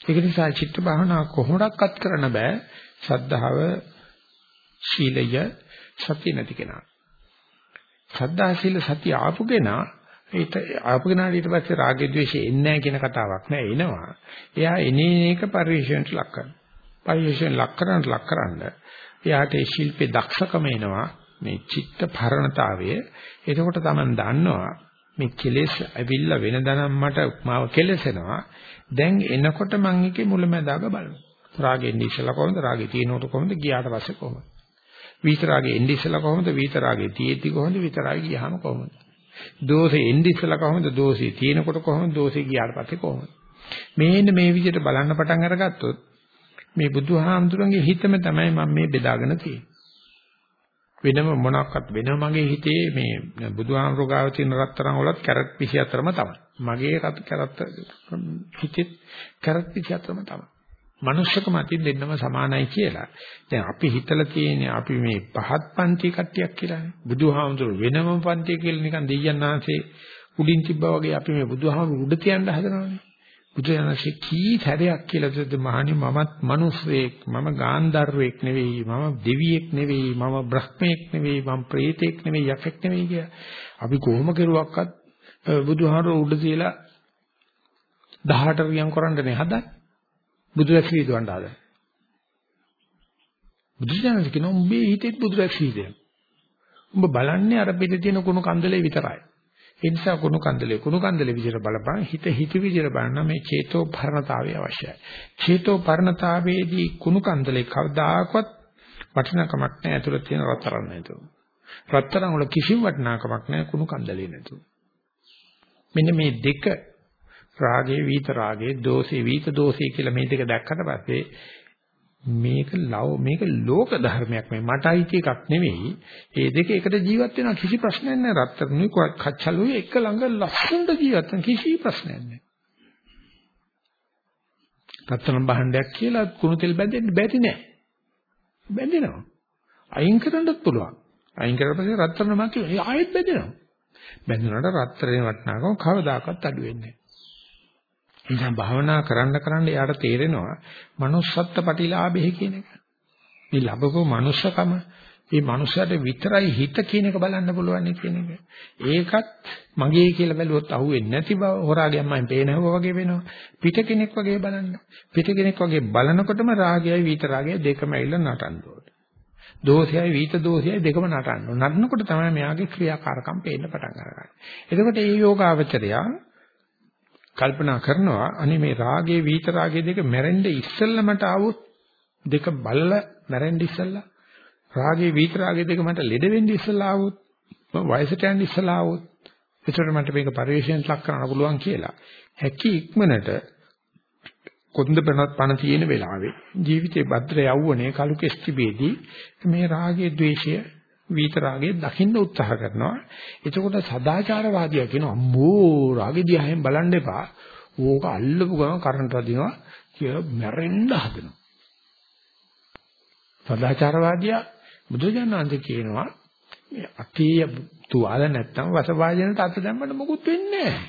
ඒක නිසා චිත්ත භාවනාව කොහොමඩක්වත් කරන්න බෑ. ශ්‍රද්ධාව ශීලය සතිය නැති කෙනා. ශ්‍රද්ධා ශීල සතිය ආපු කෙනා ඒත් ආපු කෙනාට ඊට පස්සේ රාග ద్వේෂය එන්නේ නැහැ කියන කතාවක් නෑ එනවා. එයා එනේ එක පරිශ්‍රයට ලක් කරනවා. පරිශ්‍රයෙන් ලක් කරන්න ලක් කරන්න එයාට ඒ ශිල්පේ දක්ෂකම එනවා මේ චිත්ත භරණතාවය. එතකොට Taman දන්නවා මේ කෙලෙස් ඇවිල්ලා වෙනදනම් මට මාව කෙලසෙනවා. දැන් එනකොට මං එකේ මුලැමැදාග බලනවා. රාගෙන් ඉස්සලා කොහොමද රාගේ තියෙනකොට කොහොමද ගියාට පස්සේ කොහොමද? විතරාගේ එන්නේ ඉස්සලා කොහොමද විතරාගේ තියෙද්දි කොහොමද විතරාගේ ගියාම කොහොමද? දෝෂේ එන්නේ ඉස්සලා කොහොමද දෝෂේ තියෙනකොට කොහොමද දෝෂේ ගියාට පස්සේ කොහොමද? මේන්න මේ විදිහට බලන්න පටන් අරගත්තොත් මේ බුදුහාමුදුරන්ගේ හිතම තමයි මම මේ බෙදාගෙන තියෙන්නේ. වෙනම මොනක්වත් වෙනම මගේ හිතේ මේ බුදුහාමුදුරුවෝ ගාව තියෙන රත්තරන් වලත් කැරට් 24ම තමයි. මගේ කැරට් හිතේ කැරට් 24ම තමයි. මනුෂ්‍යකම අතින් දෙන්නම සමානයි කියලා. දැන් අපි හිතලා තියෙන්නේ අපි මේ පහත් පන්ති කට්ටියක් කියලානේ. බුදුහාමුදුරු වෙනම පන්තිය කියලා නිකන් දෙයයන් ආංශේ උඩින් තිබ්බා වගේ අපි මේ බුදුහාමුදුරු උඩ තියන්න හදනවානේ. බුදුරජාණන්සේ කී සැරයක් කියලා දෙද්ද මහණි මමත් මිනිස්සෙක් මම ගාන්ධර්වෙක් නෙවෙයි මම දෙවියෙක් නෙවෙයි මම බ්‍රහ්මෙක් නෙවෙයි මම ප්‍රේතෙක් නෙවෙයි යකෙක් නෙවෙයි කිය. අපි කොහොම කෙරුවක්වත් බුදුහාමුදුරු උඩ තියලා 18 රියම් කරන්නනේ හදන්නේ. බුදුරැස් වීදුවන්න ආද. බුදුසසුන කියන උඹේ හිතේ බුදුරැස් වීදෙන. උඹ බලන්නේ අර පිට තියෙන කුණු කන්දලේ විතරයි. ඒ නිසා කුණු කන්දලේ කුණු කන්දලේ විදිහට බලපන් හිත හිත විදිහට බලන මේ චේතෝ පරණතාවය අවශ්‍යයි. චේතෝ පරණතාවයේදී කුණු කන්දලේ කවදාකවත් වටිනාකමක් නැහැ ඇතුළත තියෙන රත්තරන් නේද? රත්තරන් වල කිසිම වටිනාකමක් නැහැ කුණු කන්දලේ නේද? මෙන්න මේ දෙක රාගේ වීත රාගේ දෝෂේ වීත දෝෂේ කියලා මේ දෙක දැක්කට පස්සේ මේක ලව මේක ලෝක ධර්මයක් මේ මට අයිති එකක් නෙවෙයි ඒ දෙක එකට ජීවත් වෙනවා කිසි ප්‍රශ්නයක් නැහැ රත්තරණුයි කච්චලුයි එක ළඟ ලස්සනට ජීවත් වෙන කිසි ප්‍රශ්නයක් නැහැ රත්තරන් භාණ්ඩයක් කියලා කුණු තෙල් බැඳෙන්න බැරි නෑ බැඳෙනවා. අයින් කරන්නත් පුළුවන්. අයින් කරලා පස්සේ රත්තරන් මාකේ ආයෙත් බැඳෙනවා. බැඳුනට රත්තරේ වටනාකම කවදාකවත් අඩු වෙන්නේ නැහැ. ඉතින් භාවනා කරන්න කරන්න යාට තේරෙනවා manussත්ත්ව ප්‍රතිලාභෙහි කියන එක. මේ ලැබපු manussකම මේ මනුස්සයාට විතරයි හිත කියන එක බලන්න පුළුවන් කියන එක. ඒකත් මගේ කියලා බැලුවොත් අහුවෙන්නේ නැති බව හොරාගෙන් මම පේනව වගේ වෙනවා. පිට කෙනෙක් වගේ බලන්න. පිට කෙනෙක් වගේ බලනකොටම රාගයයි විත රාගයයි දෙකම ඇවිල්ලා නටන්න ඕනේ. දෝෂයයි විත දෝෂයයි දෙකම නටන්න ඕනේ. නටනකොට තමයි මෙයාගේ ක්‍රියාකාරකම් පේන්න පටන් අරගන්නේ. එතකොට මේ යෝගාවචරයා කල්පනා කරනවා අනේ මේ රාගයේ විත රාගයේ දෙක මැරෙන්න ඉස්සෙල්ලමට ආවොත් දෙක බලලා මැරෙන්න ඉස්සෙල්ලා රාගේ වීත රාගේ දෙක මට ලෙඩ වෙන්න ඉස්සලා ආවොත් වයසට යන්න ඉස්සලා ආවොත් ඒතර මට මේක පරිශ්‍රයෙන් ලක් කරන්න පුළුවන් කියලා. හැකි ඉක්මනට කොන්ද පණ තියෙන වෙලාවේ ජීවිතේ භද්‍ර යවුවනේ කලු කෙස්ටිබේදී මේ රාගේ ద్వේෂය වීත රාගේ දකින්න උත්සාහ කරනවා එතකොට සදාචාරවාදියා කියනවා අම්මෝ රාගේ දිහායෙන් බලන්න එපා ඕක අල්ලපු ගමන් කරන්ට් වදිනවා කියලා මැරෙන්න හදනවා සදාචාරවාදියා බුදුජානනාංශ කියනවා මේ අතීය තුවාල නැත්තම් වසභාජනට අත දැම්මම මොකුත් වෙන්නේ නැහැ.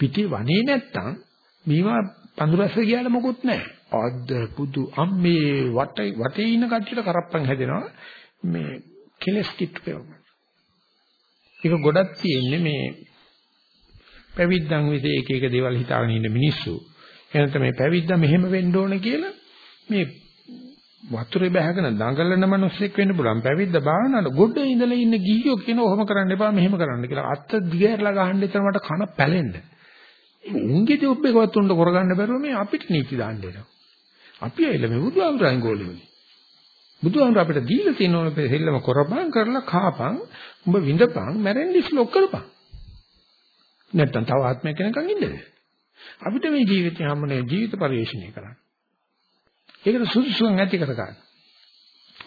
පිටි වනේ නැත්තම් මේවා පඳුරස්ස ගියාල මොකුත් නැහැ. අද්ද පුදු අම්මේ වටේ වටේ ඉන්න කට්ටියට කරප්පන් හැදෙනවා මේ කෙලස් කිට්ටු කරනවා. ඒක ගොඩක් තියෙන්නේ මේ පැවිද්දන් විසේ එක එක දේවල් හිතාගෙන ඉන්න මිනිස්සු. එහෙනම් මේ පැවිද්දා මෙහෙම වෙන්න ඕන කියලා මේ වතුරේ බහගෙන දඟලන මිනිස්සෙක් වෙන්න පුළුවන්. පැවිද්ද භාවනාවට ගොඩ ඉඳලා ඉන්න ගිහියෝ කියන ඔහොම කරන්න එපා මෙහෙම කරන්න කියලා. අත්ත දිගහැරලා ගහන්න ඉතන මට කන පැලෙන්න. උන්ගේ ජොබ් එකවත් උන්ට කරගන්න බැරුව මේ අපිට නීති දාන්න එනවා. අපි ඇවිල්ලා මේ බුදුහාමුදුරන් ගෝලෙමනේ. බුදුහාමුදුර අපිට දීලා තියෙන ඕනේ දෙල්ලම කරපන් කරලා කාපන් උඹ විඳපන් මැරෙන්න ඉස්ලොක් කරපන්. නැත්තම් තව ආත්මයක් කෙනකන් ඉන්නද? අපිට මේ ජීවිතය හැමනේ ජීවිත පරිශ්‍රණය කරන්න. ඒකට සුදුසුකම් ඇති කර ගන්න.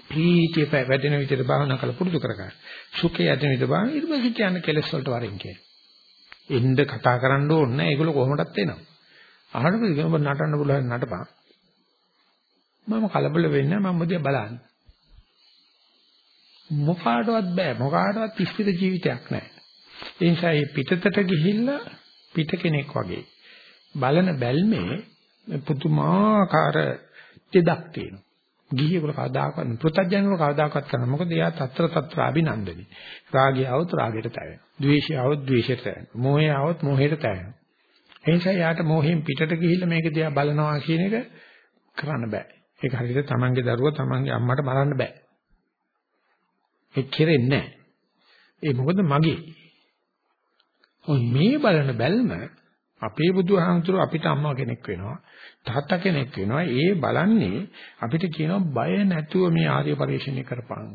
ප්‍රීතිය වැඩෙන විදිහට භාවනා කරලා පුරුදු කර ගන්න. සුඛය ඇති විදිහට භාවනා ඊට පස්සේ කියන්නේ කෙලස් වලට වරින් කියන. එන්න කතා කරන්න ඕනේ නැහැ. ඒගොල්ලෝ කොහොමදත් එනවා. අහන්න පස්සේ ඔබ නටන්න පුළුවන් නටපන්. මම කලබල වෙන්නේ මම මොදිය බලන්න. මොකාටවත් බෑ මොකාටවත් ඉස්තිර ජීවිතයක් නෑ. ඒ නිසා මේ පිටතට ගිහිල්ලා පිට කෙනෙක් වගේ බලන බැල්මේ පුදුමාකාර දෙදක් තියෙනවා. ගිහියෙකුට කවදාකවත් පෘථජ්ජනකව කවදාකවත් කරන මොකද එයා తත්‍ර తත්‍ර අභිනන්දනි. රාගය આવොත් රාගයට තැවෙනවා ද්වේෂය આવොත් ද්වේෂයට තැවෙනවා මෝහය આવොත් මෝහයට තැවෙනවා ඒ නිසා යාට මෝහයෙන් පිටට ගිහිල්ලා මේක දිහා බලනවා කියන එක කරන්න බෑ. ඒක හරියට තමන්ගේ දරුවා තමන්ගේ අම්මට මරන්න බෑ. ඒක කෙරෙන්නේ නැහැ. ඒ මොකද මගේ. ඔය මේ බලන බැල්ම අපේ බුදුහාමුදුරුව අපිට අම්මා කෙනෙක් වෙනවා. තාත්තා කෙනෙක් වෙනවා. ඒ බලන්නේ අපිට කියනවා බය නැතුව මේ ආර්ය පරිශ්‍රණය කරපන්.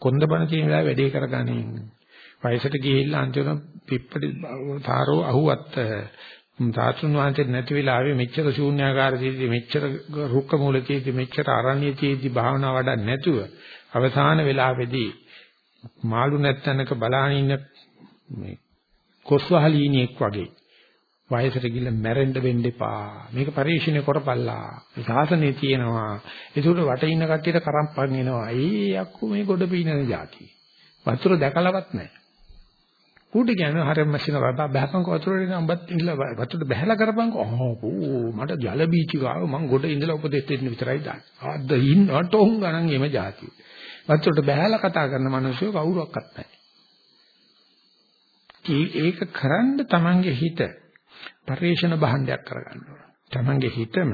කොන්දබන තියෙන වෙලාව වැඩේ කරගනින්. වයසට ගිහිල්ලා අන්තිම පිප්පටි තාරෝ අහුවත් තාතුන් වහන්සේ නැති වෙලාවේ මෙච්චර ශූන්‍යාකාරයේදී මෙච්චර රුක්ක මූලකයේදී මෙච්චර අරණ්‍යයේදී භාවනා වඩන්නේ නැතුව අවසාන වෙලාවේදී මාළු නැත්තනක බලාගෙන ඉන්න මේ කොස්වහලීනියෙක් වගේ වයසට ගිහිල්ලා මැරෙන්න වෙන්න එපා. මේක පරිශීණය කරපල්ලා. මේ සාසනේ තියෙනවා. ඒකට වට ඉන්න කට්ටියට කරම්පන් එනවා. ඒ යක්කු මේ ගොඩ පීනන જાති. වතුර දැකලවත් නැහැ. කූටි කියන්නේ හරියම මැෂින බබා බහපන් වතුරේ නම් බත් ඉඳලා වතුරට බහැලා කරපන්කෝ. ඕ මට ජල බීචිකාව මං ගොඩ ඉඳලා උපදෙස් දෙන්න විතරයි දාන්නේ. ආද්ද ඉන්නට උන් ගණන් එම જાති. වතුරට බහැලා කතා කරන මිනිස්සු කවුරක්වත් නැහැ. ඒක කරන්න තමන්ගේ හිත පරිේශන භාණ්ඩයක් කරගන්න ඕන. තමන්ගේ හිතම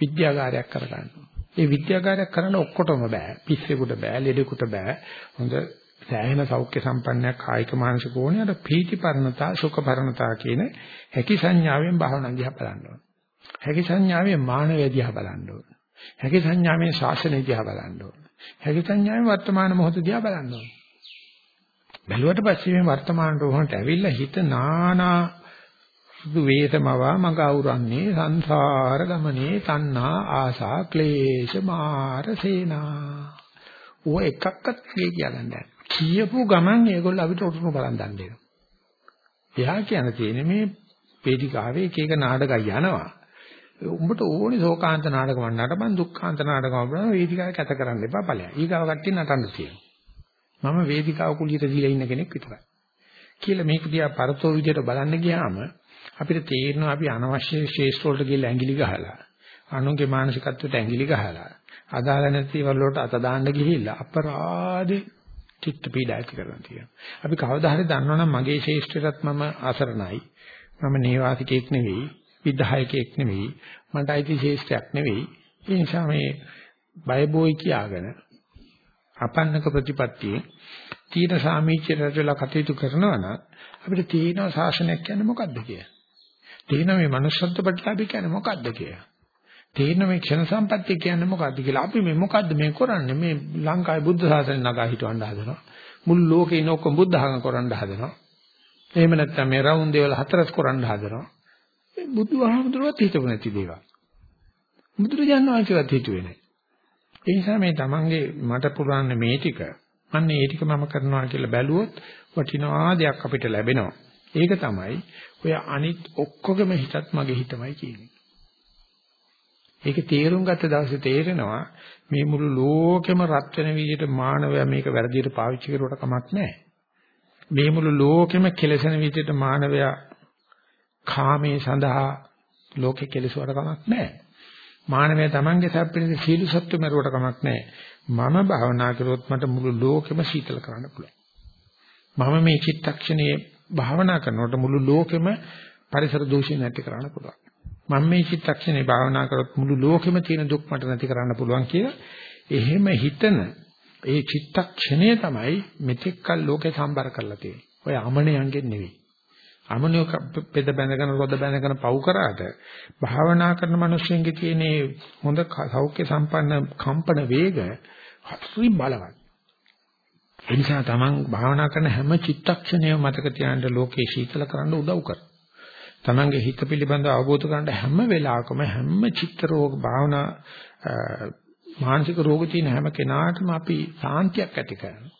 විද්‍යාගාරයක් කරගන්න ඕන. ඒ විද්‍යාගාරයක් කරන්න ඔක්කොටම බෑ. පිස්සෙකුට බෑ, ලෙඩෙකුට බෑ. හොඳ සෑහෙන සෞඛ්‍ය සම්පන්නයක් කායික මානසික ඕනේ අර පීති පරණතා, සුඛ පරණතා කියන හැකි සංඥාවෙන් භාවනා දිහා බලන්න ඕන. හැකි සංඥාවෙන් මානවය දිහා බලන්න ඕන. හැකි සංඥාවෙන් ශාසනය දිහා බලන්න ඕන. හැකි සංඥාවෙන් වර්තමාන මොහොත දිහා බලන්න ඕන. බැලුවට පස්සේ මේ වර්තමාන රෝහණට ඇවිල්ලා හිත නානා සුදු වේතමවා මඟ අවුරන්නේ සංසාර ගමනේ තණ්හා ආසා ක්ලේශ මාර සේනා. ඔය එකක්වත් කිය කියලන්නේ කියපු ගමන් ඒගොල්ලෝ අපිට උතුරු බලන් දන් දෙනවා. එයා කියන තියෙන්නේ මේ වේදිකාවේ එක එක නාටක යනවා. උඹට ඕනේ ශෝකාන්ත නාටක වන්නට මං දුක්ඛාන්ත නාටක වන්න වේදිකාව කැත කරන්න එපා ඵලයක්. ඊගාව කට්ටිය නටන්න තියෙනවා. මම වේදිකාව කුලියට දීලා ඉන්න කෙනෙක් විතරයි. කියලා මේක දිහා පරතෝ විදියට බලන්න ගියාම අපිට තේරෙනවා අපි අනවශ්‍ය ශේෂ්ඨ වලට ගිහලා ඇඟිලි ගහලා අනුන්ගේ මානසිකත්වයට ඇඟිලි ගහලා අදාළ නැති වලට අත දාන්න ගිහිල්ලා අපරාධේ චිත්ත පීඩා ඇති කරනවා කියනවා. අපි කවදා හරි දන්නවනම් මගේ ශේෂ්ඨයටත් මම අසරණයි. මම නේවාසිකෙක් නෙවෙයි, විද්ධායකෙක් නෙවෙයි, මට අයිති ශේෂ්ඨයක් නෙවෙයි. ඒ නිසා මේ බයබෝයි කියාගෙන අපන්නක ප්‍රතිපත්තියේ තීන සාමීච්‍ය රැඳලා කටයුතු කරනවා නම් අපිට තීන ශාසනයක් කියන්නේ මොකද්ද කියලා. තීන මේ manussත්ව ප්‍රතිලාභය කියන්නේ මොකද්ද කියලා. තීන මේ ක්ෂණ සම්පත්තිය කියන්නේ මොකද්ද කියලා. අපි මේ මොකද්ද මේ කරන්නේ? මේ ලංකාවේ බුද්ධ ශාසනය නගා හිටවන්න හදනවා. මුළු ලෝකේ ඉන්න ඔක්කොම බුද්ධ ධර්ම කරන්න හදනවා. එහෙම නැත්නම් මේ රවුම් දේවල් හතරස් කරන්න හදනවා. මේ බුදුහාමුදුරුවත් හිතපු නැති දේවල්. බුදුරජාණන් වහන්සේවත් හිතුවේ නැහැ. ඒ නිසා මේ තමන්ගේ මට පුරාන්න මේ ටික අන්න ඒ ටික මම කරනවා කියලා බැලුවොත් වටිනා දෙයක් අපිට ලැබෙනවා. ඒක තමයි ඔය අනිත් ඔක්කොගම හිතත් මගේ හිතමයි කියන්නේ. ඒක තේරුම් ගත්ත දවසේ තේරෙනවා මේ මුළු ලෝකෙම රත් වෙන විදිහට මානවයා මේක වැරදියට පාවිච්චි කරුවට කමක් නැහැ. මේ මුළු ලෝකෙම කෙලසෙන විදිහට මානවයා කාමයේ සඳහා ලෝකෙ කෙලසුවට කමක් නැහැ. මානවයා Tamange සැපෙන්නේ සීල සත්‍ය මරුවට කමක් නැහැ. මම භාවනා කරොත් මට මුළු ලෝකෙම සීතල කරන්න පුළුවන්. මම මේ චිත්තක්ෂණයේ භාවනා කරනකොට මුළු ලෝකෙම පරිසර දූෂණ නැති කරන්න පුළුවන්. මම මේ චිත්තක්ෂණේ භාවනා කරොත් මුළු ලෝකෙම තියෙන දුක් මට නැති කරන්න පුළුවන් කියලා එහෙම හිතන ඒ චිත්තක්ෂණය තමයි මෙතෙක්කල් ලෝකේ සම්බර කරලා තියෙන්නේ. ඔය අමනයන්ගෙන් නෙවෙයි. අමනිය පෙද බැඳගෙන රොද බැඳගෙන පව් කරාට භාවනා කරන මිනිස්සුන්ගේ තියෙන හොඳ සෞඛ්‍ය සම්පන්න කම්පන වේග හරි බලවත්. ඒ නිසා තමන් භාවනා කරන හැම චිත්තක්ෂණයම මතක තියාගන්න ලෝකේ ශීතල කරන්න උදව් කරනවා. තමන්ගේ හිත පිළිබඳව අවබෝධ කරගන්න හැම වෙලාවකම හැම චිත්ත රෝග භාවනා මානසික රෝග තියෙන හැම කෙනාටම අපි සාන්තියක් ඇති කරනවා.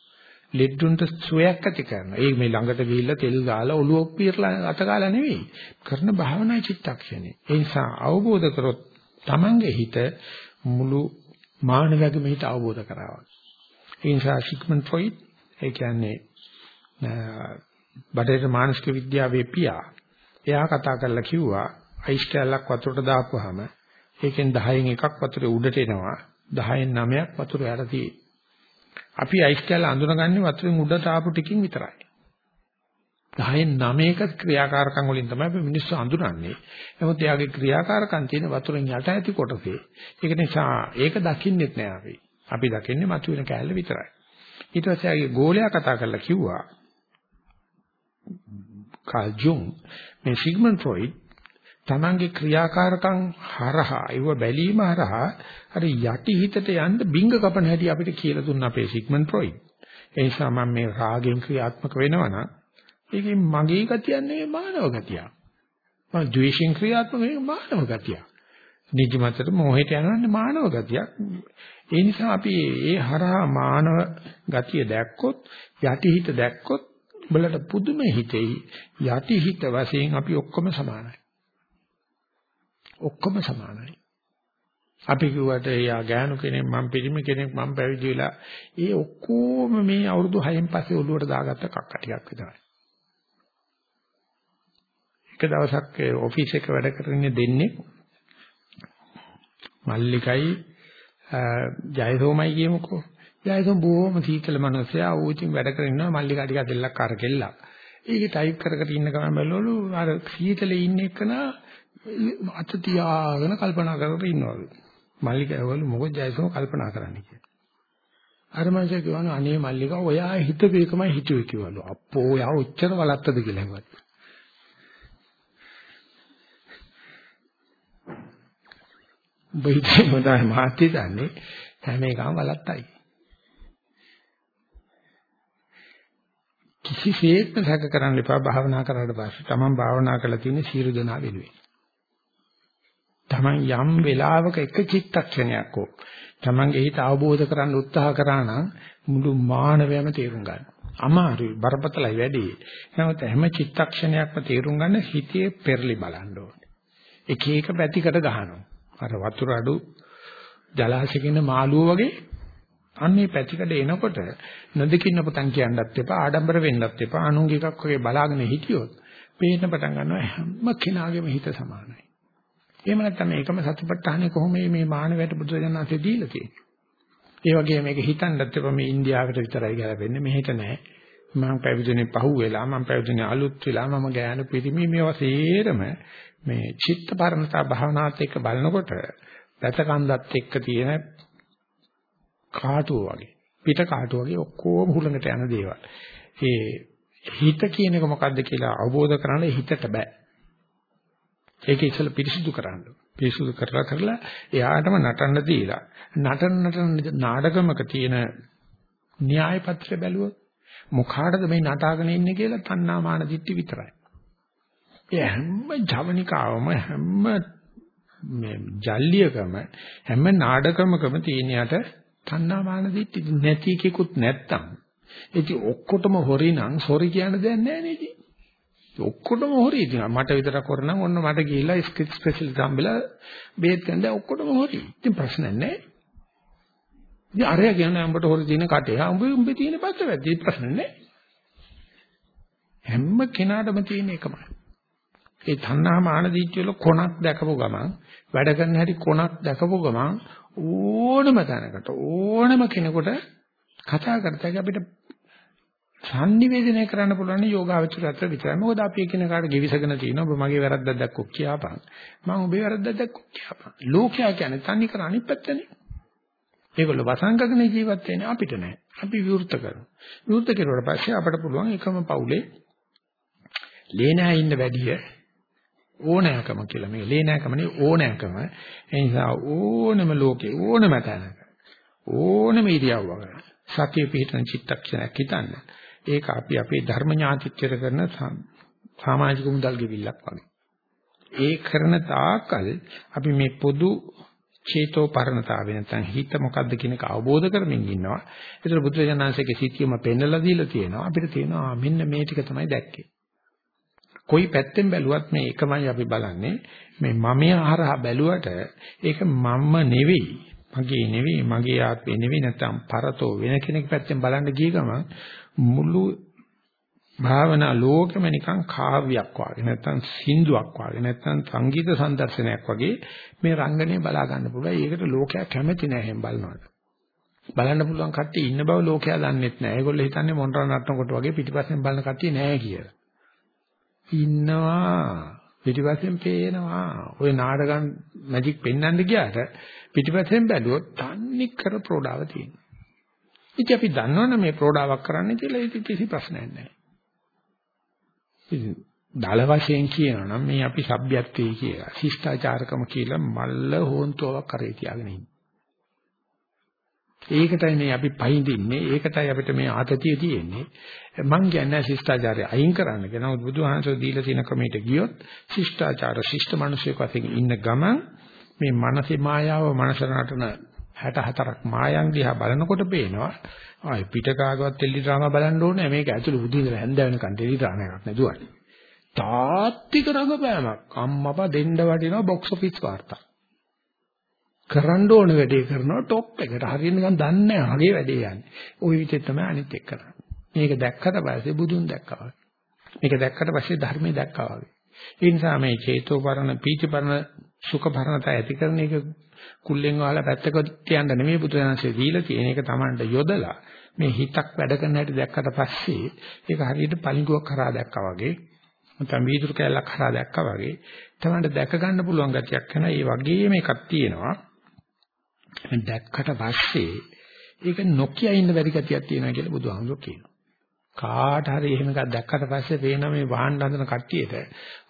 ලෙඩුන්ට සුවයක් ඇති කරනවා. ඒ මේ ළඟට ගිහිල්ලා තෙල් ගාලා ඔළුව පිරලා අත ගාලා නෙවෙයි. කරන භාවනා චිත්තක්ෂණේ. ඒ නිසා අවබෝධ කරොත් තමන්ගේ හිත මුළු මානවයාගේම හිත අවබෝධ කරනවා. ඒ නිසා සිග්මන්ඩ් ෆ්‍රොයිඩ් ඒ කියන්නේ බටහිර මානසික විද්‍යාවේ පියා එයා කතා කරලා කිව්වා අයිස් කැලක් වතුරට දාපුවාම ඒකෙන් 10න් එකක් වතුරේ උඩට එනවා 10න් 9ක් වතුර යට තියෙයි. අපි අයිස් කැල අඳුනගන්නේ වතුරෙන් උඩට ආපු ටිකින් විතරයි. 10න් 9ක ක්‍රියාකාරකම් වලින් තමයි අපි මිනිස්සු අඳුරන්නේ. නමුත් එයාගේ ක්‍රියාකාරකම් තියෙන වතුරෙන් යට ඇති කොටසේ. ඒක නිසා ඒක දකින්නෙත් නෑ අපි. අපි දකින්නේ මතුවෙන කැලේ විතරයි. ඊට පස්සේ ආගේ ගෝලයා කතා කරලා කිව්වා කාල් ජුන් මේ සිග්මන්ඩ් ෆ්‍රොයිඩ් තමන්ගේ ක්‍රියාකාරකම් හරහා ඒව බැලීම හරහා අර යටි හිතට යන්න බිංග කපන හැටි අපිට කියලා දුන්න අපේ සිග්මන්ඩ් ෆ්‍රොයිඩ්. ඒ නිසා මම මේ රාගයෙන් ක්‍රියාත්මක වෙනවා නම් ඒකේ මගේ ගතියක් නෙවෙයි මානව ගතියක්. මම ද්වේෂයෙන් ක්‍රියාත්මක වෙන්නේ මානව ගතියක්. නිදිමතට මොහේට යනවන්නේ මානව ගතියක්. ඒ නිසා අපි ඒ හරහා මානව ගතිය දැක්කොත් යටි හිත දැක්කොත් උඹලට පුදුම හිතෙයි යටි හිත වශයෙන් අපි ඔක්කොම සමානයි. ඔක්කොම සමානයි. අපි කිව්වට එයා ගෑනු කෙනෙක් මම පිරිමි කෙනෙක් මම පැවිදි වෙලා ඒ ඔක්කොම මේ අවුරුදු 6න් පස්සේ ඔළුවට දාගත්ත කක්ක ටිකක් විතරයි. එක දවසක් ඔෆිස් එක වැඩ කරන්නේ දෙන්නේ මල්ලිකයි ජයසෝමයි කියමුකෝ යායසම් බොහොම සීතල මනුස්සයා ඌ ඉතින් වැඩ කරගෙන ඉන්නවා මල්ලිකා ටිකක් දෙල්ලක් අර කෙල්ලක්. ඒකේ ටයිප් කර කර ඉන්න ගමන් බැලුවලු අර සීතලේ ඉන්න එකන අත තියාගෙන කල්පනා කර කර ඉන්නවලු. මල්ලිකාවලු මොකද ජයසම් කල්පනා කරන්නේ කියලා. අර මනුස්සයා කියනවා අනේ මල්ලිකා ඔයා හිතපේකමයි හිතුවේ කිව්වලු. අප්පෝ ඔයා ඔච්චර වලත්තද කියලා හෙව්වත්. බයිදී මොදායි මාත්‍ය දන්නේ හැම එකම වලත්තයි. කිසිසේත්ම සැක කරන්න එපා භාවනා කරාට පස්සේ. Taman භාවනා කරලා තියෙන සියලු දෙනා වෙනුවෙන්. Taman යම් වෙලාවක එක චිත්තක්ෂණයක් හෝ Tamanගේ හිත අවබෝධ කරගන්න උත්සාහ කරා නම් මුළු මානවයම තේරුම් ගන්න. අමාරුයි බරපතලයි වැඩි. නමුත් හැම චිත්තක්ෂණයක්ම තේරුම් ගන්න හිතේ පෙරලි බලන්න ඕනේ. එක එක පැතිකට ගහනවා. අර වතුර අඩු ජලාශයකින් මාළුව වගේ අන්නේ පැතිකඩ එනකොට නොදකින්න පතන් කියන්නත් එපා ආඩම්බර වෙන්නත් එපා අනුන්ගේ එකක් වගේ බලාගෙන හිටියොත් පේන්න පටන් ගන්නවා හැම කෙනාගේම හිත සමානයි. එහෙම නැත්නම් මේකම සතිපට්ඨානෙ කොහොම මේ මානවයට බුදුරජාණන්සේ දීලා තියෙන්නේ. ඒ වගේ මේක හිතන්නත් එපා මේ ඉන්දියාවට විතරයි ගැලපෙන්නේ මෙහෙට නෑ. මම පැවිදිනේ පහු වෙලා මම පැවිදිනේ අලුත් වෙලා මම ගෑනු පිරිමි මේවා සේරම මේ චිත්ත පරණතා භාවනාත් එක්ක බලනකොට රතකන්දත් එක්ක තියෙන කාටුව වගේ පිට කාටුව වගේ ඔක්කොම හුලඟට යන දේවල්. ඒ හිත කියන එක මොකද්ද කියලා අවබෝධ කරගන්න හිතට බෑ. ඒක ඉස්සෙල්ල පිරිසිදු කරන්න. පිරිසිදු කරලා කරලා එයාටම නටන්න දීලා නටන නටන නාටකමක තියෙන න්‍යාය පත්‍රය බැලුවොත් මොකාටද මේ නටාගෙන ඉන්නේ කියලා තණ්හා මාන දිට්ඨි විතරයි. ඒ හැම ජවනිකාවම හැම මේ ජල්ලියකම හැම නාඩකමකම තියෙන යට තණ්හා මාන දිට්ඨි නැති එකකුත් නැත්තම් ඉතින් ඔක්කොටම හොරි නම් සොරි කියන දෙයක් නැහැ නේද? ඔක්කොටම හොරි ඉතින් මට විතරක් හොර නම් ඔන්න මට ගිහිල්ලා ස්පෙෂල් ගම්බලා බේත් ගන්න ඔක්කොටම හොරි. ඉතින් ප්‍රශ්න නැහැ. ඉතින් අරය කියන්නේ උඹට හොරි දින කටේ. ආ උඹ උඹේ තියෙන පැත්තවැද්ද. ඒ ප්‍රශ්න නැහැ. හැම කෙනාටම තියෙන එකමයි. ඒ තණ්හා මාන දීච්ච වල කොනක් දැකපු ගමන් වැඩ කරන හැටි කොනක් දැකපු ගමන් ඕනම තැනකට ඕනම කෙනෙකුට කතා කරතයි අපිට sannivedanaya කරන්න පුළුවන් යෝගාවචරයට විතරයි. මොකද අපි එකිනෙකාට givisagena තියෙනවා. ඔබ මගේ වැරද්දක් දැක්කොත් කියපන්. මම ඔබේ වැරද්දක් දැක්කොත් කියපන්. ලෝකයා කියන්නේ තනි කර අනිත් පැත්තනේ. ඒගොල්ලෝ වසංගකන ජීවත් වෙන්නේ අපිට නෑ. අපි විවෘත කරනවා. විවෘත කෙරුවට පස්සේ අපට පුළුවන් එකම පවුලේ ලේනෑ ඉන්න වැඩිය ඕනෑකම කියලා මේ ලේනෑකම නෙවෙයි ඕනෑකම ඒ නිසා ඕනම ලෝකේ ඕනම තැනක ඕනම ඉරියව්වක සතිය පිහිටන චිත්තක්ෂණයක් හිතන්න ඒක අපි අපේ ධර්ම ඥාතිත්වයට කරන සමාජික මුදල් ගෙවිල්ලක් වගේ ඒ කරන තාකල් අපි මේ පොදු චේතෝ පරණතාවය නැත්නම් හිත මොකද්ද කියන එක අවබෝධ කරමින් ඉන්නවා. ඒතර බුදුරජාණන්සේගේ සිතියම පෙන්නලා දීලා තියෙනවා. අපිට තියෙනවා මෙන්න මේ ටික තමයි දැක්කේ. කොයි පැත්තෙන් බැලුවත් මේ එකමයි අපි බලන්නේ මේ මමයේ හරහා බැලුවට ඒක මම නෙවෙයි මගේ නෙවෙයි මගේ ආත්මේ නෙවෙයි නැත්නම් පරතෝ වෙන කෙනෙක් පැත්තෙන් බලන්න ගිය ගමන් මුළු භාවනා ලෝකෙම නිකන් කාව්‍යයක් වගේ නැත්නම් සින්දුවක් වගේ නැත්නම් සංගීත සම්දර්ශනයක් වගේ මේ රංගනේ බලා ගන්න පුළුවන්. ඒකට ලෝකයා කැමති නැහැ එහෙම බලනවට. බලන්න පුළුවන් කට්ටිය ඉන්න බව ලෝකයා දන්නෙත් නැහැ. ඒගොල්ලෝ හිතන්නේ මොන්රා නටනකොට වගේ පිටිපස්සෙන් බලන කට්ටිය නැහැ කියලා. ඉන්නවා. පිටිපස්සෙන් පේනවා. ඔය නාටකම් මැජික් පෙන්වන්න ගියාට පිටිපස්සෙන් බැලුවොත් තන්නේ කර ප්‍රෝඩාව තියෙනවා. ඉතින් අපි දන්නවනේ මේ ප්‍රෝඩාවක් කරන්න කියලා ඒක කිසි ප්‍රශ්නයක් නැහැ. ඉතින් දල වශයෙන් කියනවා නම් මේ අපි සભ્યත්වයේ කියලා ශිෂ්ටාචාරකම කියලා මල්ල හොන්තුවක් කරේ තියාගෙන ඉන්නේ. ඒකටයි මේ අපි පයින්දින්නේ ඒකටයි අපිට මේ ආතතිය තියෙන්නේ. මං කියන්නේ ශිෂ්ටාචාරය අයින් කරන්න කියලා. නමුත් බුදුහාමසෝ දීලා තියෙන ක්‍රමයට ගියොත් ශිෂ්ටාචාර ශිෂ්ට මිනිසෙක් වශයෙන් ඉන්න ගමන් මේ මානසික මායාව මනස නටන 64ක් මායන් දිහා බලනකොට පේනවා. ආයි පිටකාගවත් ටෙලිඩ්‍රාමා බලන්න ඕනේ. මේක ඇතුළේ උදින්දර හැන්ද වෙනකන් ටෙලිඩ්‍රාමයක් නෑ තාත්තික රඟපෑමක්. අම්මපා දෙන්න වටිනවා බොක්ස් ඔෆිස් වාර්තා. කරන්න ඕන වැඩේ කරනවා টොප් එකට හරියනකම් දන්නේ නැහැ. හරිය වැඩේ යන්නේ. ওই විදිහට තමයි අනිත් එක කරන්නේ. මේක දැක්කට පස්සේ බුදුන් දැක්කා වගේ. මේක දැක්කට පස්සේ ධර්මයේ දැක්කා වගේ. ඒ නිසා මේ චේතෝපරණ පීතිපරණ සුඛපරණත ඇති කරන එක කුල්ලෙන් වහලා පැත්තක තියන්න නෙමෙයි බුදුරජාණන්සේ දීලා තියෙන එක Tamanට යොදලා මේ හිතක් වැඩ කරන හැටි දැක්කට පස්සේ ඒක හරියට පලිඟුවක් කරා දැක්කා වගේ නැත්නම් වීදුරු කැලක් කරා දැක්කා වගේ Tamanට දැක ගන්න පුළුවන් ගතියක් වෙන ඒ වගේම එකක් තියෙනවා දැක්කට පස්සේ ඒක නොකිය ඉන්න බැරි ගතියක් තියෙනවා කියලා බුදුහාමුදුරුවෝ කියනවා කාට හරි එහෙම එකක් දැක්කට පස්සේ පේනවා මේ වහන්න හදන කට්ටියට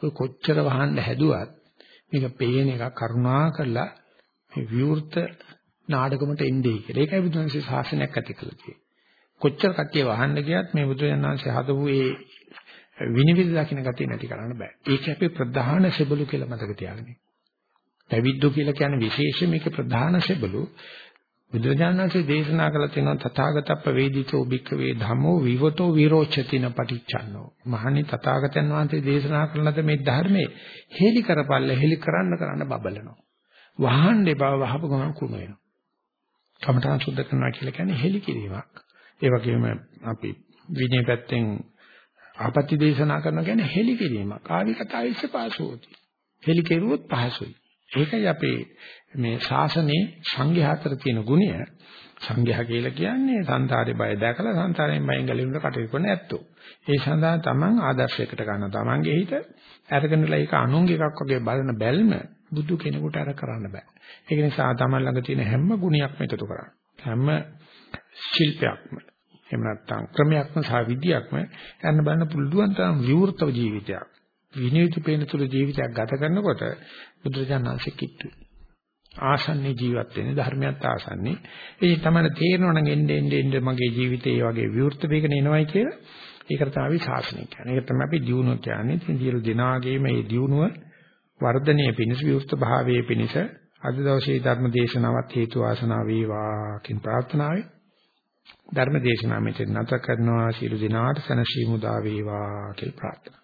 ඔය කොච්චර වහන්න හැදුවත් මේක පේන එක කරුණා කරලා මේ විවෘත නාඩගමට එන්නේ කියලා. ඒකයි බුදුන්සේ ශාසනයක් ඇති කළේ තියෙන්නේ. කොච්චර කට්ටිය වහන්න ගියත් මේ බුදුරජාණන්සේ හදපු ඒ විනිවිද දකින්න ගතිය නැති කරන්න බෑ. ඒක අපේ ප්‍රධාන සෙබළු කියලා මතක තියාගන්න. පැවිද්දෝ කියලා කියන්නේ විශේෂ මේක ප්‍රධාන සෙබළු බුදුරජාණන් වහන්සේ දේශනා කළ තියෙනවා තථාගතප්ප වේදිතෝ භික්ඛවේ ධම්මෝ විවතෝ විරෝචතින පටිච්චන්නෝ. මහණනි තථාගතයන් වහන්සේ දේශනා කරන ලද මේ ධර්මයේ හෙලි කරපල්ල හෙලි කරන්න කරන්න බබලනවා. වහන්නේ බව වහපු ගමන් කුණු වෙනවා. කමඨාන් සුද්ධ කරනවා කියලා කියන්නේ හෙලි කිරීමක්. ඒ වගේම අපි විනය පැත්තෙන් ආපත්‍ය දේශනා කරනවා කියන්නේ හෙලි කිරීමක්. ආවි කතාවිස්ස පාසෝති. හෙලි කෙරුවොත් පහසුයි. ඒකයි අපේ මේ ශාසනයේ සංඝයා අතර තියෙන ගුණය සංඝයා කියලා කියන්නේ සංසාරේ බය දැකලා සංසාරයෙන් බයෙන් ගැලවෙන්න කටයුතු කරන ඇත්තෝ. ඒ සඳහා තමන් ආදර්ශයකට ගන්න තමන්ගේ හිත අරගෙනලා ඒක අනුන්ගේ එකක් වගේ බලන බැල්ම බුදු කෙනෙකුට අර කරන්න බෑ. ඒක නිසා තමන් ළඟ තියෙන හැම ගුණයක්ම එකතු කරන්න. හැම ශිල්පයක්ම එහෙම නැත්නම් ක්‍රමයක්ම සහ විද්‍යාවක්ම යන්න බලන්න පුළුවන් තරම් විවෘතව ජීවිතයක්. විනීත පේන තුල ජීවිතයක් ගත කරනකොට බුදුරජාණන්සේ කිට්ටුයි. ආසන්නේ ජීවත් වෙන්නේ ධර්මයත් ආසන්නේ. ඒ තමයි තේරෙනවා නම් එන්නේ එන්නේ එන්නේ මගේ ජීවිතේ මේ වගේ විවෘත වේගන එනවයි කියලා. ඒකට තමයි ශාසනය කියන්නේ. ඒක තමයි අපි දියුණුව කියන්නේ. ඉතින් දියලු දිනාගේම මේ දියුණුව වර්ධනයේ පිණිස විවෘත භාවයේ පිණිස අද දවසේ ධර්ම දේශනාවත් හේතු වාසනා වේවා කියන ප්‍රාර්ථනාවයි. ධර්ම දේශනාව මෙතන නැත කරනවා. සියලු දිනාට සනසීමු දා වේවා කියලා ප්‍රාර්ථනා